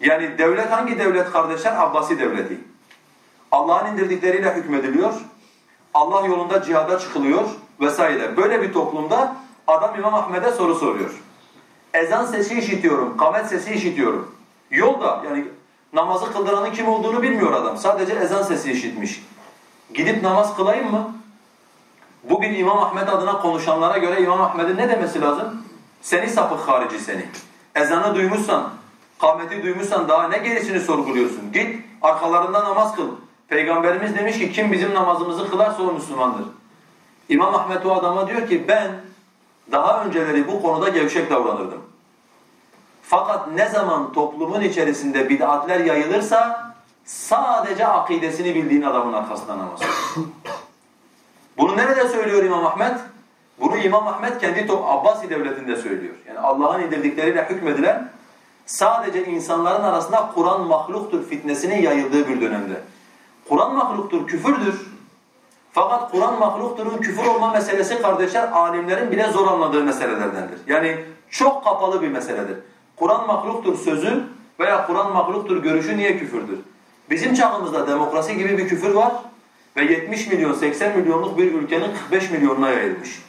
Yani devlet hangi devlet kardeşler? Abbasi devleti. Allah'ın indirdikleriyle hükmediliyor. Allah yolunda cihada çıkılıyor vesaire. Böyle bir toplumda adam İmam Ahmed'e soru soruyor. Ezan sesi işitiyorum, kamet sesi işitiyorum. Yolda yani namazı kıldıranın kim olduğunu bilmiyor adam. Sadece ezan sesi işitmiş. Gidip namaz kılayım mı? Bugün İmam Ahmed adına konuşanlara göre İmam Ahmed'in ne demesi lazım? Seni sapık harici seni. Ezanı duymuşsan, kâmeti duymuşsan daha ne gerisini sorguluyorsun? Git arkalarında namaz kıl. Peygamberimiz demiş ki kim bizim namazımızı kılarsa o Müslümandır. İmam Ahmed o adama diyor ki ben daha önceleri bu konuda gevşek davranırdım. Fakat ne zaman toplumun içerisinde bid'atler yayılırsa sadece akidesini bildiğin adamın arkasında namaz Bunu nerede söylüyor İmam Ahmed? Bunu İmam Ahmed kendi Abbasi devletinde söylüyor. Yani Allah'ın indirdikleriyle hükmedilen sadece insanların arasında Kur'an mahluktur fitnesinin yayıldığı bir dönemde. Kur'an mahluktur, küfürdür. Fakat Kur'an mahlukturun küfür olma meselesi kardeşler alimlerin bile zor anladığı meselelerdendir. Yani çok kapalı bir meseledir. Kur'an mahluktur sözü veya Kur'an mahluktur görüşü niye küfürdür? Bizim çağımızda demokrasi gibi bir küfür var ve 70 milyon 80 milyonluk bir ülkenin 45 milyonuna yayılmış.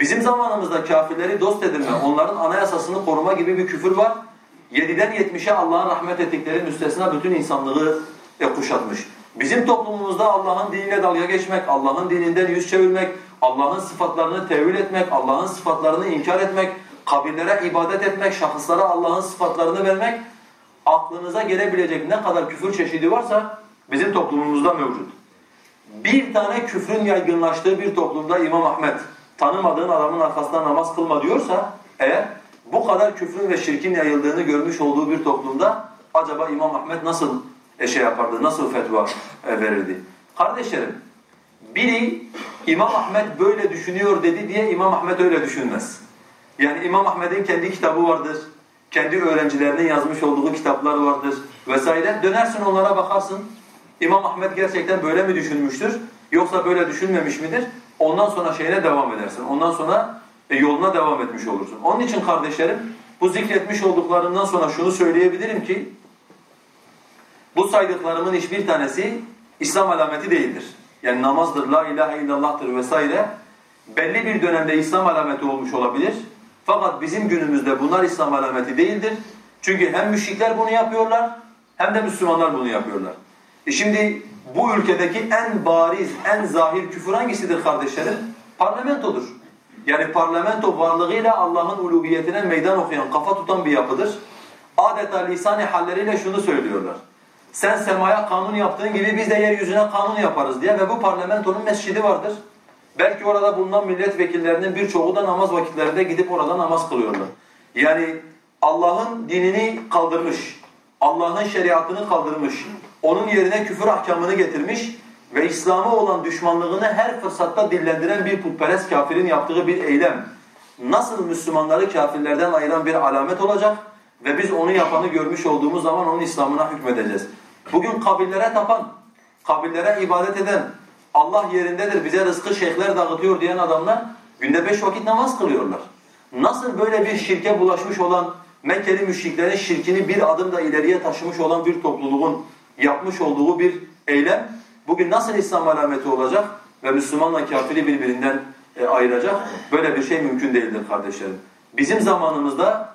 Bizim zamanımızda kafirleri dost edinme, onların anayasasını koruma gibi bir küfür var. 7'den 70'e Allah'ın rahmet ettikleri müstesna bütün insanlığı kuşatmış. Bizim toplumumuzda Allah'ın diniyle dalga geçmek, Allah'ın dininden yüz çevirmek, Allah'ın sıfatlarını tevil etmek, Allah'ın sıfatlarını inkar etmek, kabirlere ibadet etmek, şahıslara Allah'ın sıfatlarını vermek, aklınıza gelebilecek ne kadar küfür çeşidi varsa bizim toplumumuzda mevcut. Bir tane küfrün yaygınlaştığı bir toplumda İmam Ahmet tanımadığın adamın arkasında namaz kılma diyorsa eğer bu kadar küfrün ve şirkin yayıldığını görmüş olduğu bir toplumda acaba İmam Ahmet nasıl şey yapardı, nasıl fetva e, verirdi? Kardeşlerim, biri İmam Ahmet böyle düşünüyor dedi diye İmam Ahmet öyle düşünmez. Yani İmam Ahmet'in kendi kitabı vardır, kendi öğrencilerinin yazmış olduğu kitaplar vardır vesaire. Dönersin onlara bakarsın, İmam Ahmet gerçekten böyle mi düşünmüştür yoksa böyle düşünmemiş midir? Ondan sonra şeyine devam edersin. Ondan sonra e, yoluna devam etmiş olursun. Onun için kardeşlerim bu zikretmiş olduklarından sonra şunu söyleyebilirim ki bu saydıklarımın hiçbir tanesi İslam alameti değildir. Yani namazdır, la ilahe illallah'tır vesaire belli bir dönemde İslam alameti olmuş olabilir. Fakat bizim günümüzde bunlar İslam alameti değildir. Çünkü hem müşrikler bunu yapıyorlar hem de Müslümanlar bunu yapıyorlar. E şimdi bu ülkedeki en bariz, en zahir küfür hangisidir kardeşlerim? Parlamentodur. Yani parlamento varlığıyla Allah'ın uluhiyetine meydan okuyan, kafa tutan bir yapıdır. Adeta lisan-ı halleriyle şunu söylüyorlar. Sen semaya kanun yaptığın gibi biz de yeryüzüne kanun yaparız diye ve bu parlamentonun mescidi vardır. Belki orada bulunan milletvekillerinin birçoğu da namaz vakitlerinde gidip orada namaz kılıyorlar. Yani Allah'ın dinini kaldırmış, Allah'ın şeriatını kaldırmış, onun yerine küfür ahkamını getirmiş ve İslam'a olan düşmanlığını her fırsatta dillendiren bir putperest kafirin yaptığı bir eylem nasıl Müslümanları kafirlerden ayıran bir alamet olacak ve biz onu yapanı görmüş olduğumuz zaman onun İslam'ına hükmedeceğiz. Bugün kabirlere tapan, kabirlere ibadet eden, Allah yerindedir bize rızkı şeyhler dağıtıyor diyen adamlar günde beş vakit namaz kılıyorlar. Nasıl böyle bir şirke bulaşmış olan Mekkeli müşriklerin şirkini bir adım da ileriye taşımış olan bir topluluğun yapmış olduğu bir eylem bugün nasıl İslam alameti olacak ve Müslümanla kafiri birbirinden e, ayıracak? Böyle bir şey mümkün değildir kardeşlerim. Bizim zamanımızda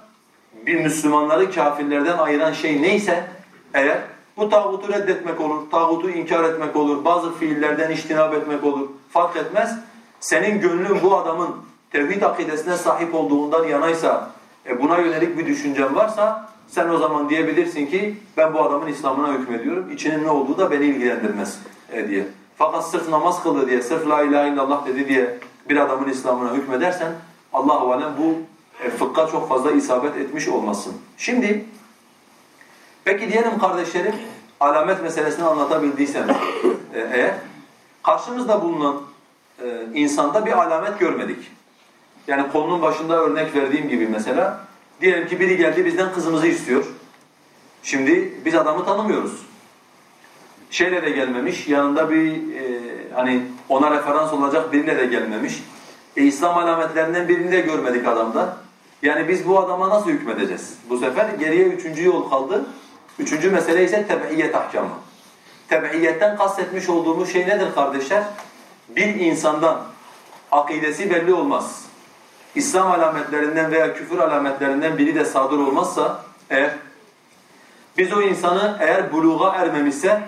bir Müslümanları kafirlerden ayıran şey neyse eğer bu tağutu reddetmek olur, tağutu inkar etmek olur, bazı fiillerden iştinab etmek olur, fark etmez. Senin gönlün bu adamın tevhid akidesine sahip olduğundan yanaysa, e buna yönelik bir düşüncen varsa sen o zaman diyebilirsin ki ben bu adamın İslam'ına hükmediyorum. İçinin ne olduğu da beni ilgilendirmez e, diye. Fakat sırf namaz kıldı diye, sırf la ilahe illallah dedi diye bir adamın İslam'ına hükmedersen Allah-u Alem bu e, fıkka çok fazla isabet etmiş olmasın. Şimdi peki diyelim kardeşlerim alamet meselesini anlatabildiysem e, eğer karşımızda bulunan e, insanda bir alamet görmedik. Yani konunun başında örnek verdiğim gibi mesela diyelim ki biri geldi bizden kızımızı istiyor. Şimdi biz adamı tanımıyoruz. Şeyle de gelmemiş, yanında bir e, hani ona referans olacak birine de gelmemiş. E, İslam alametlerinden birini de görmedik adamda. Yani biz bu adama nasıl hükmedeceğiz? Bu sefer geriye üçüncü yol kaldı. Üçüncü mesele ise teb'iyet ahkamı. Teb'iyetten kastetmiş olduğumuz şey nedir kardeşler? Bir insandan akidesi belli olmaz. İslam alametlerinden veya küfür alametlerinden biri de sadır olmazsa eğer biz o insanı eğer buluğa ermemişse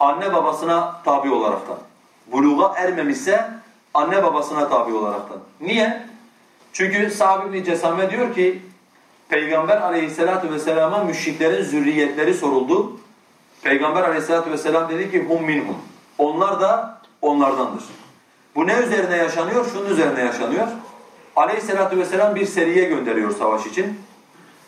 anne babasına tabi olaraktan. Buluğa ermemişse anne babasına tabi olaraktan. Niye? Çünkü Sa'b ibn Cesame diyor ki Peygamber aleyhissalatu vesselama müşriklerin zürriyetleri soruldu. Peygamber aleyhissalatu vesselam dedi ki hum minhum. Onlar da onlardandır. Bu ne üzerine yaşanıyor? Şunun üzerine yaşanıyor. Aleyhissalatu vesselam bir seriye gönderiyor savaş için.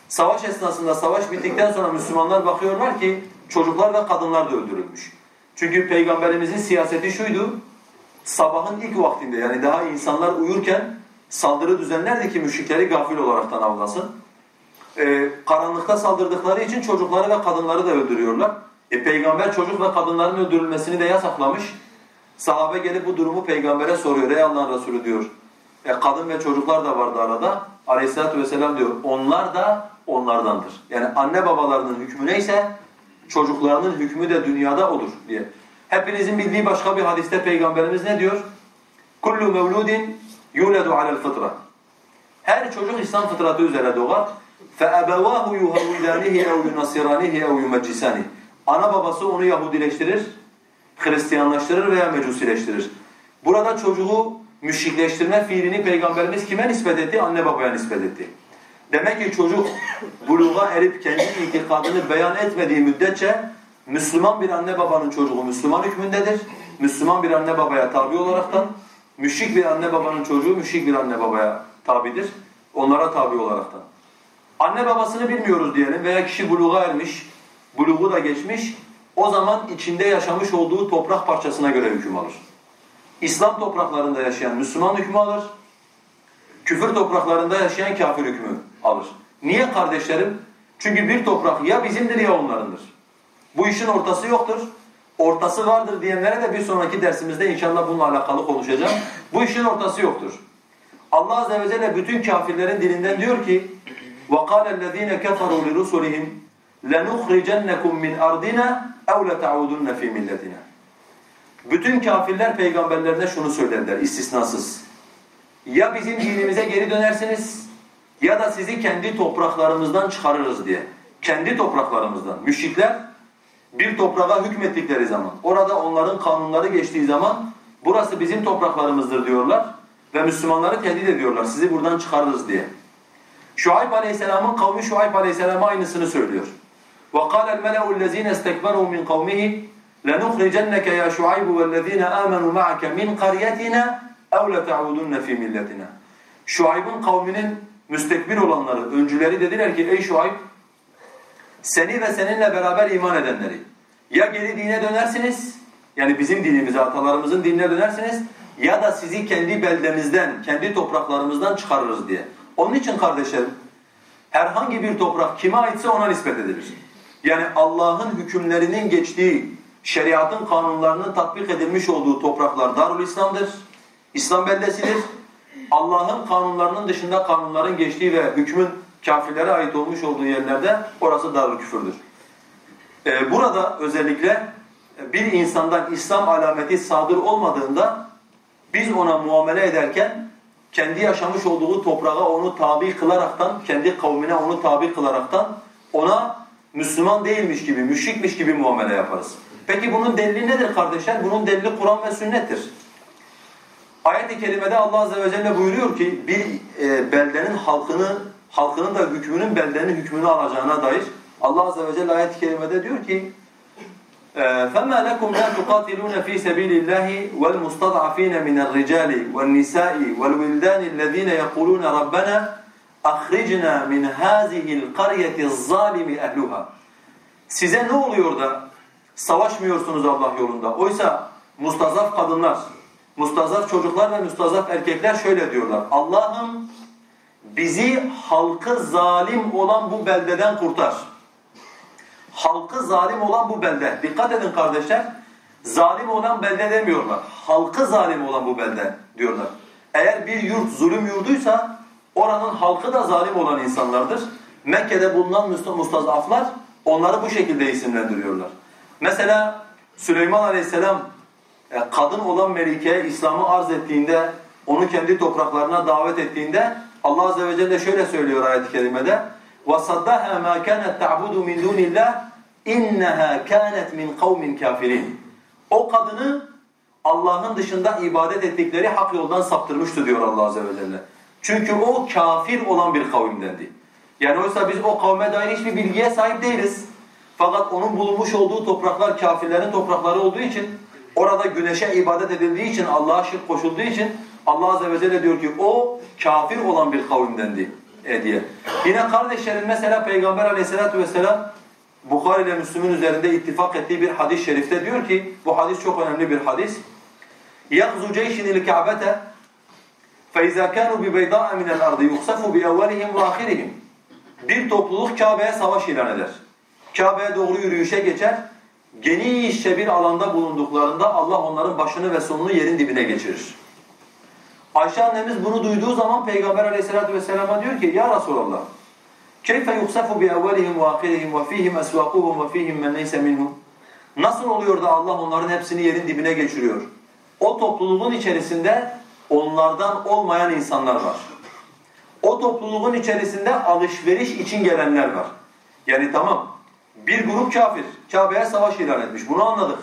Savaş esnasında savaş bittikten sonra Müslümanlar bakıyorlar ki çocuklar ve kadınlar da öldürülmüş. Çünkü Peygamberimizin siyaseti şuydu. Sabahın ilk vaktinde yani daha insanlar uyurken saldırı düzenlerdi ki müşrikleri gafil olaraktan avlasın. Ee, karanlıkta saldırdıkları için çocukları ve kadınları da öldürüyorlar. E, Peygamber çocuk ve kadınların öldürülmesini de yasaklamış. Sahabe gelip bu durumu peygambere soruyor. Ey Allah'ın Resulü diyor. E, kadın ve çocuklar da vardı arada. Aleyhisselatü vesselam diyor. Onlar da onlardandır. Yani anne babalarının hükmü neyse çocuklarının hükmü de dünyada odur diye. Hepinizin bildiği başka bir hadiste peygamberimiz ne diyor? Kullu mevludin yuledu alel fıtra. Her çocuk İslam fıtratı üzere doğar. فَأَبَوَاهُ يُهَوِّدَانِهِ اَوْ يُنَصِرَانِهِ اَوْ يُمَجِّسَانِهِ Ana babası onu Yahudileştirir, Hristiyanlaştırır veya Mecusileştirir. Burada çocuğu müşrikleştirme fiilini Peygamberimiz kime nispet etti? Anne babaya nispet etti. Demek ki çocuk buluğa erip kendi itikadını beyan etmediği müddetçe Müslüman bir anne babanın çocuğu Müslüman hükmündedir. Müslüman bir anne babaya tabi olaraktan, müşrik bir anne babanın çocuğu müşrik bir anne babaya tabidir. Onlara tabi olaraktan. Anne babasını bilmiyoruz diyelim veya kişi buluğa ermiş, buluğu da geçmiş, o zaman içinde yaşamış olduğu toprak parçasına göre hüküm alır. İslam topraklarında yaşayan Müslüman hükmü alır, küfür topraklarında yaşayan kafir hükmü alır. Niye kardeşlerim? Çünkü bir toprak ya bizimdir ya onlarındır. Bu işin ortası yoktur. Ortası vardır diyenlere de bir sonraki dersimizde inşallah bununla alakalı konuşacağım. Bu işin ortası yoktur. Allah Azze ve Celle bütün kafirlerin dilinden diyor ki وَقَالَ الَّذ۪ينَ كَفَرُوا لِرُسُلِهِمْ لَنُخْرِجَنَّكُمْ مِنْ اَرْضِنَا اَوْ لَتَعُودُنَّ ف۪ي مِلَّتِنَا Bütün kafirler peygamberlerine şunu söylediler istisnasız. Ya bizim dinimize geri dönersiniz ya da sizi kendi topraklarımızdan çıkarırız diye. Kendi topraklarımızdan. Müşrikler bir toprağa hükmettikleri zaman, orada onların kanunları geçtiği zaman burası bizim topraklarımızdır diyorlar ve Müslümanları tehdit ediyorlar sizi buradan çıkarırız diye. Şuayb Aleyhisselam'ın kavmi Şuayb Aleyhisselam'a aynısını söylüyor. وَقَالَ الْمَلَأُ الَّذ۪ينَ اسْتَكْبَرُوا مِنْ قَوْمِهِ لَنُخْرِجَنَّكَ يَا شُعَيْبُ وَالَّذ۪ينَ آمَنُوا مَعَكَ مِنْ قَرْيَتِنَا اَوْ لَتَعُودُنَّ ف۪ي مِلَّتِنَا Şuayb'ın kavminin müstekbir olanları, öncüleri dediler ki ey Şuayb seni ve seninle beraber iman edenleri ya geri dine dönersiniz yani bizim dinimize, atalarımızın dinine dönersiniz ya da sizi kendi beldemizden, kendi topraklarımızdan çıkarırız diye. Onun için kardeşlerim herhangi bir toprak kime aitse ona nispet edilir. Yani Allah'ın hükümlerinin geçtiği, şeriatın kanunlarının tatbik edilmiş olduğu topraklar Darul İslam'dır. İslam beldesidir. Allah'ın kanunlarının dışında kanunların geçtiği ve hükmün kafirlere ait olmuş olduğu yerlerde orası darül küfürdür. Ee, burada özellikle bir insandan İslam alameti sadır olmadığında biz ona muamele ederken kendi yaşamış olduğu toprağa onu tabi kılaraktan, kendi kavmine onu tabi kılaraktan ona Müslüman değilmiş gibi, müşrikmiş gibi muamele yaparız. Peki bunun delili nedir kardeşler? Bunun delili Kur'an ve sünnettir. Ayet-i kerimede Allah azze ve celle buyuruyor ki bir e, beldenin halkını halkının da hükmünün beldenin hükmünü alacağına dair Allah azze ve celle ayet-i kerimede diyor ki فَمَا لَكُمْ لَا تُقَاتِلُونَ ف۪ي سَب۪يلِ اللّٰهِ وَالْمُسْتَضْعَف۪ينَ مِنَ الرِّجَالِ وَالنِّسَاءِ وَالْوِلْدَانِ الَّذ۪ينَ يَقُولُونَ رَبَّنَا اَخْرِجْنَا مِنْ هَذِهِ الْقَرْيَةِ الظَّالِمِ اَهْلُهَا Size ne oluyor da savaşmıyorsunuz Allah yolunda? Oysa mustazaf kadınlar, mustazaf çocuklar ve mustazaf erkekler şöyle diyorlar. Allah'ım bizi halkı zalim olan bu beldeden kurtar. Halkı zalim olan bu belde. Dikkat edin kardeşler. Zalim olan belde demiyorlar. Halkı zalim olan bu belde diyorlar. Eğer bir yurt zulüm yurduysa oranın halkı da zalim olan insanlardır. Mekke'de bulunan mustazaflar onları bu şekilde isimlendiriyorlar. Mesela Süleyman Aleyhisselam e, kadın olan Melike'ye İslam'ı arz ettiğinde, onu kendi topraklarına davet ettiğinde Allah Azze ve Celle şöyle söylüyor ayet-i kerimede وَصَدَّهَا مَا كَانَتْ تَعْبُدُ مِنْ دُونِ اللّٰهِ اِنَّهَا كَانَتْ مِنْ قَوْمٍ كَافِرِينَ O kadını Allah'ın dışında ibadet ettikleri hak yoldan saptırmıştı diyor Allah Azze ve Celle. Çünkü o kafir olan bir kavimdendi. Yani oysa biz o kavme dair hiçbir bilgiye sahip değiliz. Fakat onun bulunmuş olduğu topraklar kafirlerin toprakları olduğu için, orada güneşe ibadet edildiği için, Allah'a şirk koşulduğu için Allah Azze ve Celle diyor ki o kafir olan bir kavimdendi e diye. Yine kardeşlerim mesela Peygamber aleyhissalatu vesselam Bukhari ile Müslüm'ün üzerinde ittifak ettiği bir hadis-i şerifte diyor ki, bu hadis çok önemli bir hadis. يَغْزُ جَيْشٍ الْكَعْبَةَ فَاِذَا كَانُوا بِبَيْضَاءَ مِنَ الْأَرْضِ يُخْسَفُ بِاَوَّلِهِمْ وَآخِرِهِمْ Bir topluluk Kabe'ye savaş ilan eder. Kabe'ye doğru yürüyüşe geçer. Genişçe bir alanda bulunduklarında Allah onların başını ve sonunu yerin dibine geçirir. Ayşe annemiz bunu duyduğu zaman Peygamber aleyhissalatu vesselama diyor ki ya Resulallah keyfe yuksafu bi evvelihim ve akirihim ve fihim esvakuhum ve Nasıl oluyor da Allah onların hepsini yerin dibine geçiriyor? O topluluğun içerisinde onlardan olmayan insanlar var. O topluluğun içerisinde alışveriş için gelenler var. Yani tamam bir grup kafir Kabe'ye savaş ilan etmiş bunu anladık.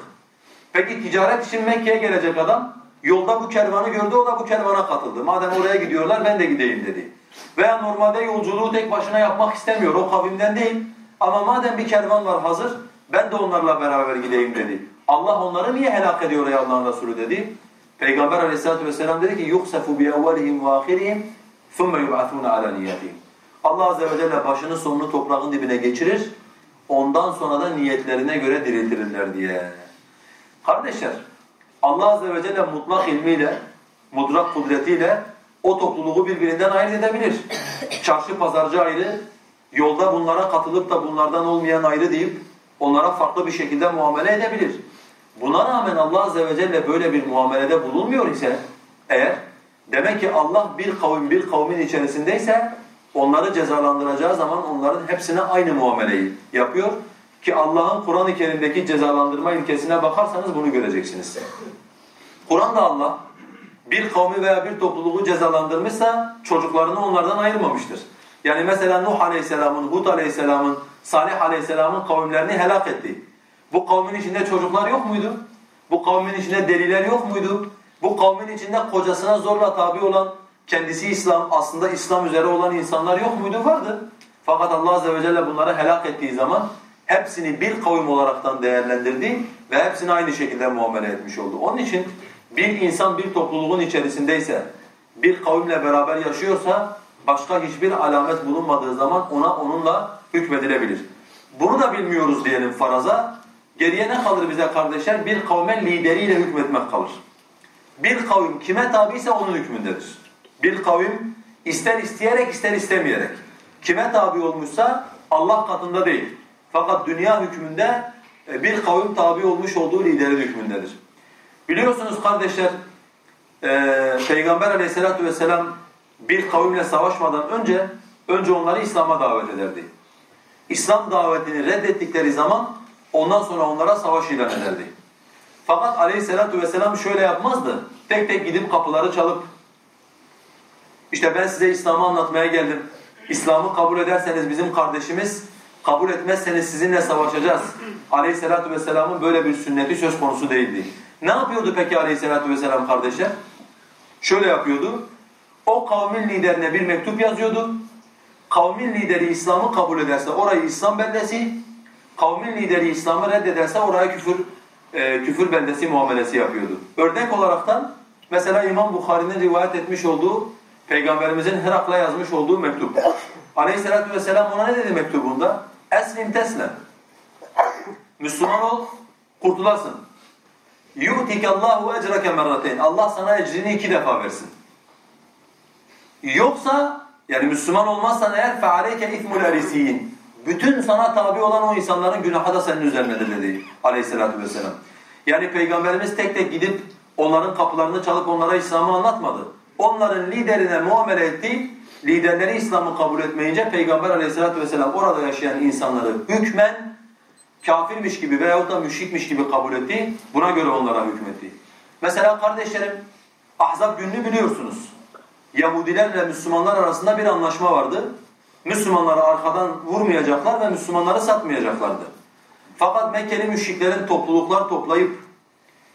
Peki ticaret için Mekke'ye gelecek adam yolda bu kervanı gördü o da bu kervana katıldı. Madem oraya gidiyorlar ben de gideyim dedi. Veya normalde yolculuğu tek başına yapmak istemiyor o kavimden değil. Ama madem bir kervan var hazır ben de onlarla beraber gideyim dedi. Allah onları niye helak ediyor ey Allah'ın Resulü dedi. Peygamber aleyhissalatu vesselam dedi ki يُخْسَفُ بِاَوَّلِهِمْ وَآخِرِهِمْ ثُمَّ يُبْعَثُونَ عَلَى نِيَّتِهِمْ Allah azze ve celle başını sonunu toprağın dibine geçirir. Ondan sonra da niyetlerine göre diriltirirler diye. Kardeşler Allah azze ve celle mutlak ilmiyle, mudrak kudretiyle o topluluğu birbirinden ayırt edebilir. Çarşı pazarcı ayrı, yolda bunlara katılıp da bunlardan olmayan ayrı deyip onlara farklı bir şekilde muamele edebilir. Buna rağmen Allah azze ve celle böyle bir muamelede bulunmuyor ise eğer demek ki Allah bir kavim bir kavmin içerisindeyse onları cezalandıracağı zaman onların hepsine aynı muameleyi yapıyor ki Allah'ın Kur'an-ı Kerim'deki cezalandırma ilkesine bakarsanız bunu göreceksiniz. Kur'an'da Allah bir kavmi veya bir topluluğu cezalandırmışsa çocuklarını onlardan ayırmamıştır. Yani mesela Nuh Aleyhisselam'ın, Hud Aleyhisselam'ın, Salih Aleyhisselam'ın kavimlerini helak etti. Bu kavmin içinde çocuklar yok muydu? Bu kavmin içinde deliler yok muydu? Bu kavmin içinde kocasına zorla tabi olan, kendisi İslam, aslında İslam üzere olan insanlar yok muydu? Vardı. Fakat Allah Azze ve Celle bunları helak ettiği zaman hepsini bir kavim olaraktan değerlendirdi ve hepsini aynı şekilde muamele etmiş oldu. Onun için bir insan bir topluluğun içerisindeyse, bir kavimle beraber yaşıyorsa başka hiçbir alamet bulunmadığı zaman ona onunla hükmedilebilir. Bunu da bilmiyoruz diyelim faraza. Geriye ne kalır bize kardeşler? Bir kavme lideriyle hükmetmek kalır. Bir kavim kime tabiyse onun hükmündedir. Bir kavim ister isteyerek ister istemeyerek kime tabi olmuşsa Allah katında değil. Fakat dünya hükmünde e, bir kavim tabi olmuş olduğu liderin hükmündedir. Biliyorsunuz kardeşler e, Peygamber aleyhissalatu vesselam bir kavimle savaşmadan önce önce onları İslam'a davet ederdi. İslam davetini reddettikleri zaman ondan sonra onlara savaş ilan ederdi. Fakat aleyhissalatu vesselam şöyle yapmazdı. Tek tek gidip kapıları çalıp işte ben size İslam'ı anlatmaya geldim. İslam'ı kabul ederseniz bizim kardeşimiz, kabul etmezseniz sizinle savaşacağız. Aleyhissalatu vesselamın böyle bir sünneti söz konusu değildi. Ne yapıyordu peki aleyhissalatu vesselam kardeşler? Şöyle yapıyordu. O kavmin liderine bir mektup yazıyordu. Kavmin lideri İslam'ı kabul ederse orayı İslam beldesi, kavmin lideri İslam'ı reddederse oraya küfür e, küfür beldesi muamelesi yapıyordu. Örnek olaraktan mesela İmam Bukhari'nin rivayet etmiş olduğu Peygamberimizin Herak'la yazmış olduğu mektup. Aleyhissalatu vesselam ona ne dedi mektubunda? Eslim teslem. Müslüman ol, kurtulasın. يُؤْتِكَ اللّٰهُ اَجْرَكَ مَرَّتَيْنِ Allah sana ecrini iki defa versin. Yoksa yani Müslüman olmazsan eğer فَعَلَيْكَ اِثْمُ الْاَرِسِيِّينَ Bütün sana tabi olan o insanların günahı da senin üzerinedir dedi aleyhissalatu vesselam. Yani Peygamberimiz tek tek gidip onların kapılarını çalıp onlara İslam'ı anlatmadı. Onların liderine muamele etti. Liderleri İslam'ı kabul etmeyince Peygamber aleyhissalatu vesselam orada yaşayan insanları hükmen kafirmiş gibi veyahut da müşrikmiş gibi kabul etti. Buna göre onlara hükmetti. Mesela kardeşlerim Ahzab gününü biliyorsunuz. Yahudilerle Müslümanlar arasında bir anlaşma vardı. Müslümanları arkadan vurmayacaklar ve Müslümanları satmayacaklardı. Fakat Mekkeli müşriklerin topluluklar toplayıp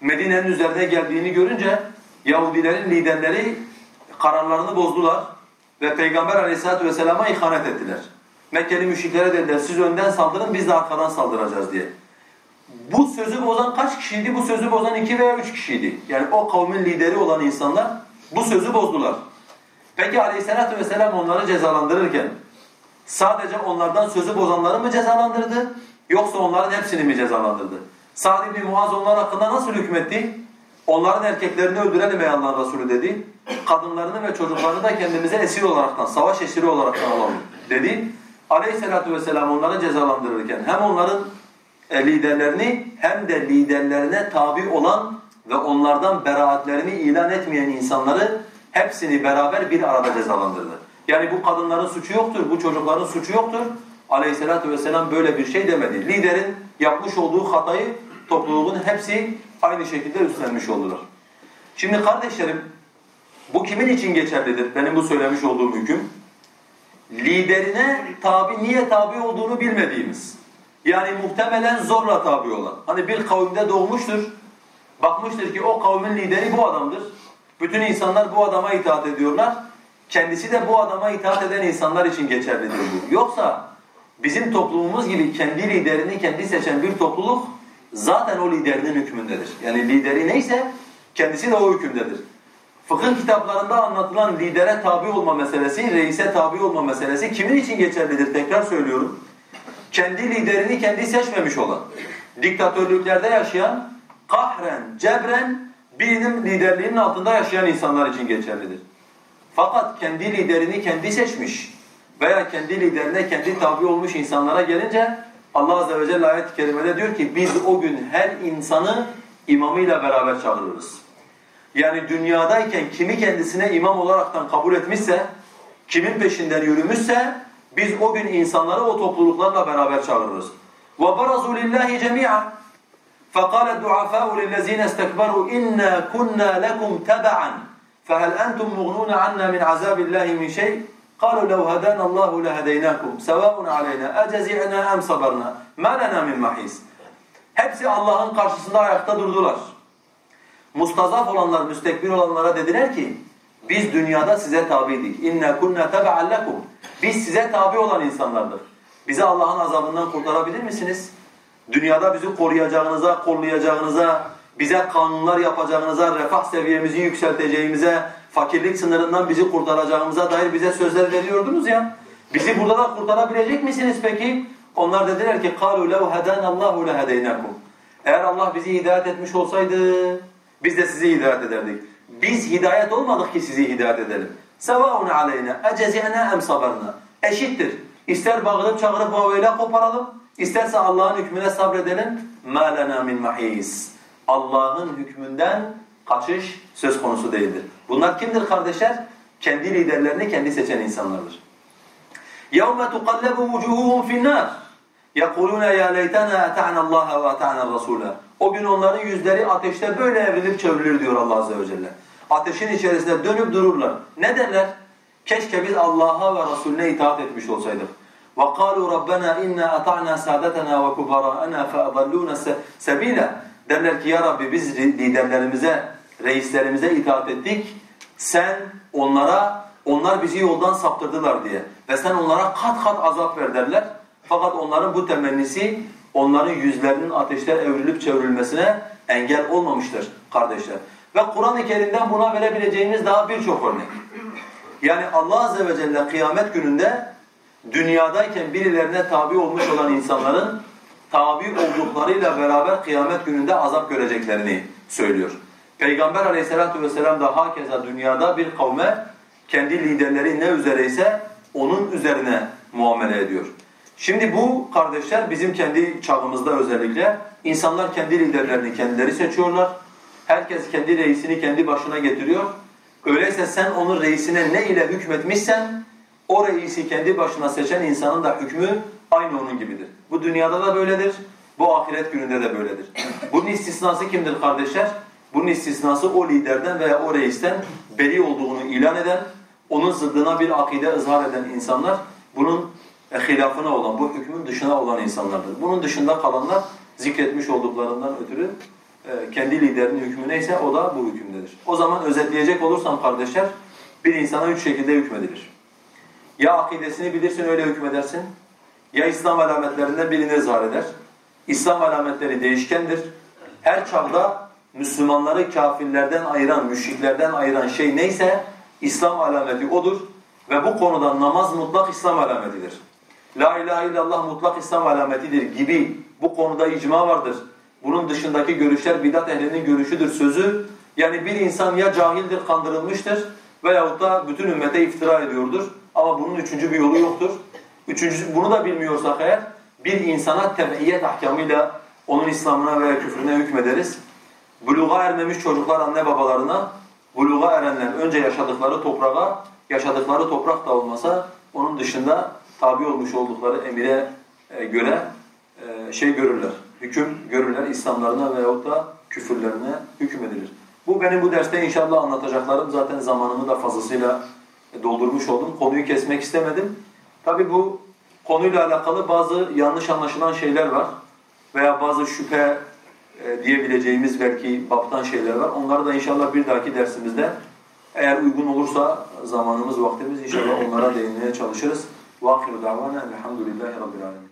Medine'nin üzerine geldiğini görünce Yahudilerin liderleri kararlarını bozdular ve Peygamber aleyhissalatu vesselama ihanet ettiler. Mekkeli müşriklere dediler siz önden saldırın biz de arkadan saldıracağız diye. Bu sözü bozan kaç kişiydi? Bu sözü bozan iki veya üç kişiydi. Yani o kavmin lideri olan insanlar bu sözü bozdular. Peki aleyhissalatu vesselam onları cezalandırırken sadece onlardan sözü bozanları mı cezalandırdı? Yoksa onların hepsini mi cezalandırdı? Sa'd ibn Muaz onlar hakkında nasıl hükmetti? Onların erkeklerini öldürelim ey Allah'ın Resulü dedi. Kadınlarını ve çocuklarını da kendimize esir olaraktan, savaş esiri olaraktan alalım dedi. Aleyhissalatu vesselam onları cezalandırırken hem onların e, liderlerini hem de liderlerine tabi olan ve onlardan beraatlerini ilan etmeyen insanları hepsini beraber bir arada cezalandırdı. Yani bu kadınların suçu yoktur, bu çocukların suçu yoktur. Aleyhissalatu vesselam böyle bir şey demedi. Liderin yapmış olduğu hatayı topluluğun hepsi aynı şekilde üstlenmiş oldular. Şimdi kardeşlerim bu kimin için geçerlidir? Benim bu söylemiş olduğum hüküm. Liderine tabi, niye tabi olduğunu bilmediğimiz. Yani muhtemelen zorla tabi olan. Hani bir kavimde doğmuştur. Bakmıştır ki o kavmin lideri bu adamdır. Bütün insanlar bu adama itaat ediyorlar. Kendisi de bu adama itaat eden insanlar için geçerlidir bu. Yoksa bizim toplumumuz gibi kendi liderini kendi seçen bir topluluk zaten o liderinin hükmündedir. Yani lideri neyse kendisi de o hükümdedir. Fıkıh kitaplarında anlatılan lidere tabi olma meselesi, reise tabi olma meselesi kimin için geçerlidir? Tekrar söylüyorum. Kendi liderini kendi seçmemiş olan, diktatörlüklerde yaşayan, kahren, cebren birinin liderliğinin altında yaşayan insanlar için geçerlidir. Fakat kendi liderini kendi seçmiş veya kendi liderine kendi tabi olmuş insanlara gelince Allah Azze ve Celle ayet-i kerimede diyor ki biz o gün her insanı imamıyla beraber çağırırız. Yani dünyadayken kimi kendisine imam olaraktan kabul etmişse, kimin peşinden yürümüşse biz o gün insanları o topluluklarla beraber çağırırız. وَبَرَزُوا لِلّٰهِ جَمِيعًا فَقَالَ الدُّعَفَاءُ لِلَّذ۪ينَ اسْتَكْبَرُوا إِنَّا كُنَّا لَكُمْ تَبَعًا فَهَلْ أَنْتُمْ مُغْنُونَ عَنَّا مِنْ عَذَابِ اللّٰهِ مِنْ شَيْءٍ قالوا لو هدانا الله لهديناكم سواء علينا أجزعنا أم صبرنا ما لنا من محيص Hepsi Allah'ın karşısında ayakta durdular. Mustazaf olanlar, müstekbir olanlara dediler ki biz dünyada size tabiydik. İnne kunna tebe'an lekum. Biz size tabi olan insanlardır. Bizi Allah'ın azabından kurtarabilir misiniz? Dünyada bizi koruyacağınıza, kollayacağınıza, bize kanunlar yapacağınıza, refah seviyemizi yükselteceğimize, fakirlik sınırından bizi kurtaracağımıza dair bize sözler veriyordunuz ya. Bizi burada da kurtarabilecek misiniz peki? Onlar dediler ki قَالُوا لَوْ هَدَانَ اللّٰهُ لَهَدَيْنَكُمْ Eğer Allah bizi hidayet etmiş olsaydı biz de sizi hidayet ederdik. Biz hidayet olmadık ki sizi hidayet edelim. سَوَاءٌ عَلَيْنَا اَجَزِعْنَا اَمْ صَبَرْنَا Eşittir. İster bağırıp çağırıp vaveyle koparalım, isterse Allah'ın hükmüne sabredelim. مَا لَنَا مِنْ مَحِيسٍ Allah'ın hükmünden kaçış söz konusu değildir. Bunlar kimdir kardeşler? Kendi liderlerini kendi seçen insanlardır. يَوْمَ تُقَلَّبُ وُجُوهُهُمْ فِي النَّارِ يَقُولُونَ يَا لَيْتَنَا أَتَعْنَا اللّٰهَ وَأَتَعْنَا الرَّسُولَ O gün onların yüzleri ateşte böyle evrilip çevrilir diyor Allah Azze ve Celle. Ateşin içerisinde dönüp dururlar. Ne derler? Keşke biz Allah'a ve Resulüne itaat etmiş olsaydık. وَقَالُوا رَبَّنَا اِنَّا أَطَعْنَا سَادَتَنَا وَكُبَرَاءَنَا فَأَضَلُّونَ سَب۪يلًا Derler ki ya Rabbi biz liderlerimize, reislerimize itaat ettik. Sen onlara, onlar bizi yoldan saptırdılar diye. Ve sen onlara kat kat azap ver derler. Fakat onların bu temennisi onların yüzlerinin ateşte evrilip çevrilmesine engel olmamıştır kardeşler. Ve Kur'an-ı Kerim'den buna verebileceğimiz daha birçok örnek. Yani Allah Azze ve Celle kıyamet gününde dünyadayken birilerine tabi olmuş olan insanların tabi olduklarıyla beraber kıyamet gününde azap göreceklerini söylüyor. Peygamber aleyhissalatu vesselam da hakeza dünyada bir kavme kendi liderleri ne üzereyse onun üzerine muamele ediyor. Şimdi bu kardeşler bizim kendi çağımızda özellikle insanlar kendi liderlerini kendileri seçiyorlar. Herkes kendi reisini kendi başına getiriyor. Öyleyse sen onun reisine ne ile hükmetmişsen o reisi kendi başına seçen insanın da hükmü aynı onun gibidir. Bu dünyada da böyledir, bu ahiret gününde de böyledir. Bunun istisnası kimdir kardeşler? Bunun istisnası o liderden veya o reisten beri olduğunu ilan eden, onun zıddına bir akide ızhar eden insanlar, bunun e, hilafına olan, bu hükmün dışına olan insanlardır. Bunun dışında kalanlar zikretmiş olduklarından ötürü e, kendi liderinin hükmü neyse o da bu hükümdedir. O zaman özetleyecek olursam kardeşler, bir insana üç şekilde hükmedilir. Ya akidesini bilirsin öyle hükmedersin, ya İslam alametlerinden birini ızhar eder. İslam alametleri değişkendir. Her çağda Müslümanları kafirlerden ayıran, müşriklerden ayıran şey neyse İslam alameti odur. Ve bu konuda namaz mutlak İslam alametidir. La ilahe illallah mutlak İslam alametidir gibi bu konuda icma vardır. Bunun dışındaki görüşler bidat ehlinin görüşüdür sözü. Yani bir insan ya cahildir, kandırılmıştır veyahut da bütün ümmete iftira ediyordur. Ama bunun üçüncü bir yolu yoktur. Üçüncüsü, bunu da bilmiyorsak eğer bir insana tebeiyet ahkamıyla onun İslam'ına veya küfrüne hükmederiz. Buluğa ermemiş çocuklar anne babalarına, buluğa erenler önce yaşadıkları toprağa, yaşadıkları toprak da olmasa onun dışında tabi olmuş oldukları emire e, göre e, şey görürler, hüküm görürler İslamlarına veyahut da küfürlerine hükmedilir. Bu benim bu derste inşallah anlatacaklarım. Zaten zamanımı da fazlasıyla doldurmuş oldum. Konuyu kesmek istemedim. Tabi bu konuyla alakalı bazı yanlış anlaşılan şeyler var veya bazı şüphe e, diyebileceğimiz belki baptan şeyler var. Onları da inşallah bir dahaki dersimizde eğer uygun olursa zamanımız, vaktimiz inşallah onlara değinmeye çalışırız. وآخر دعوانا الحمد لله رب العالمين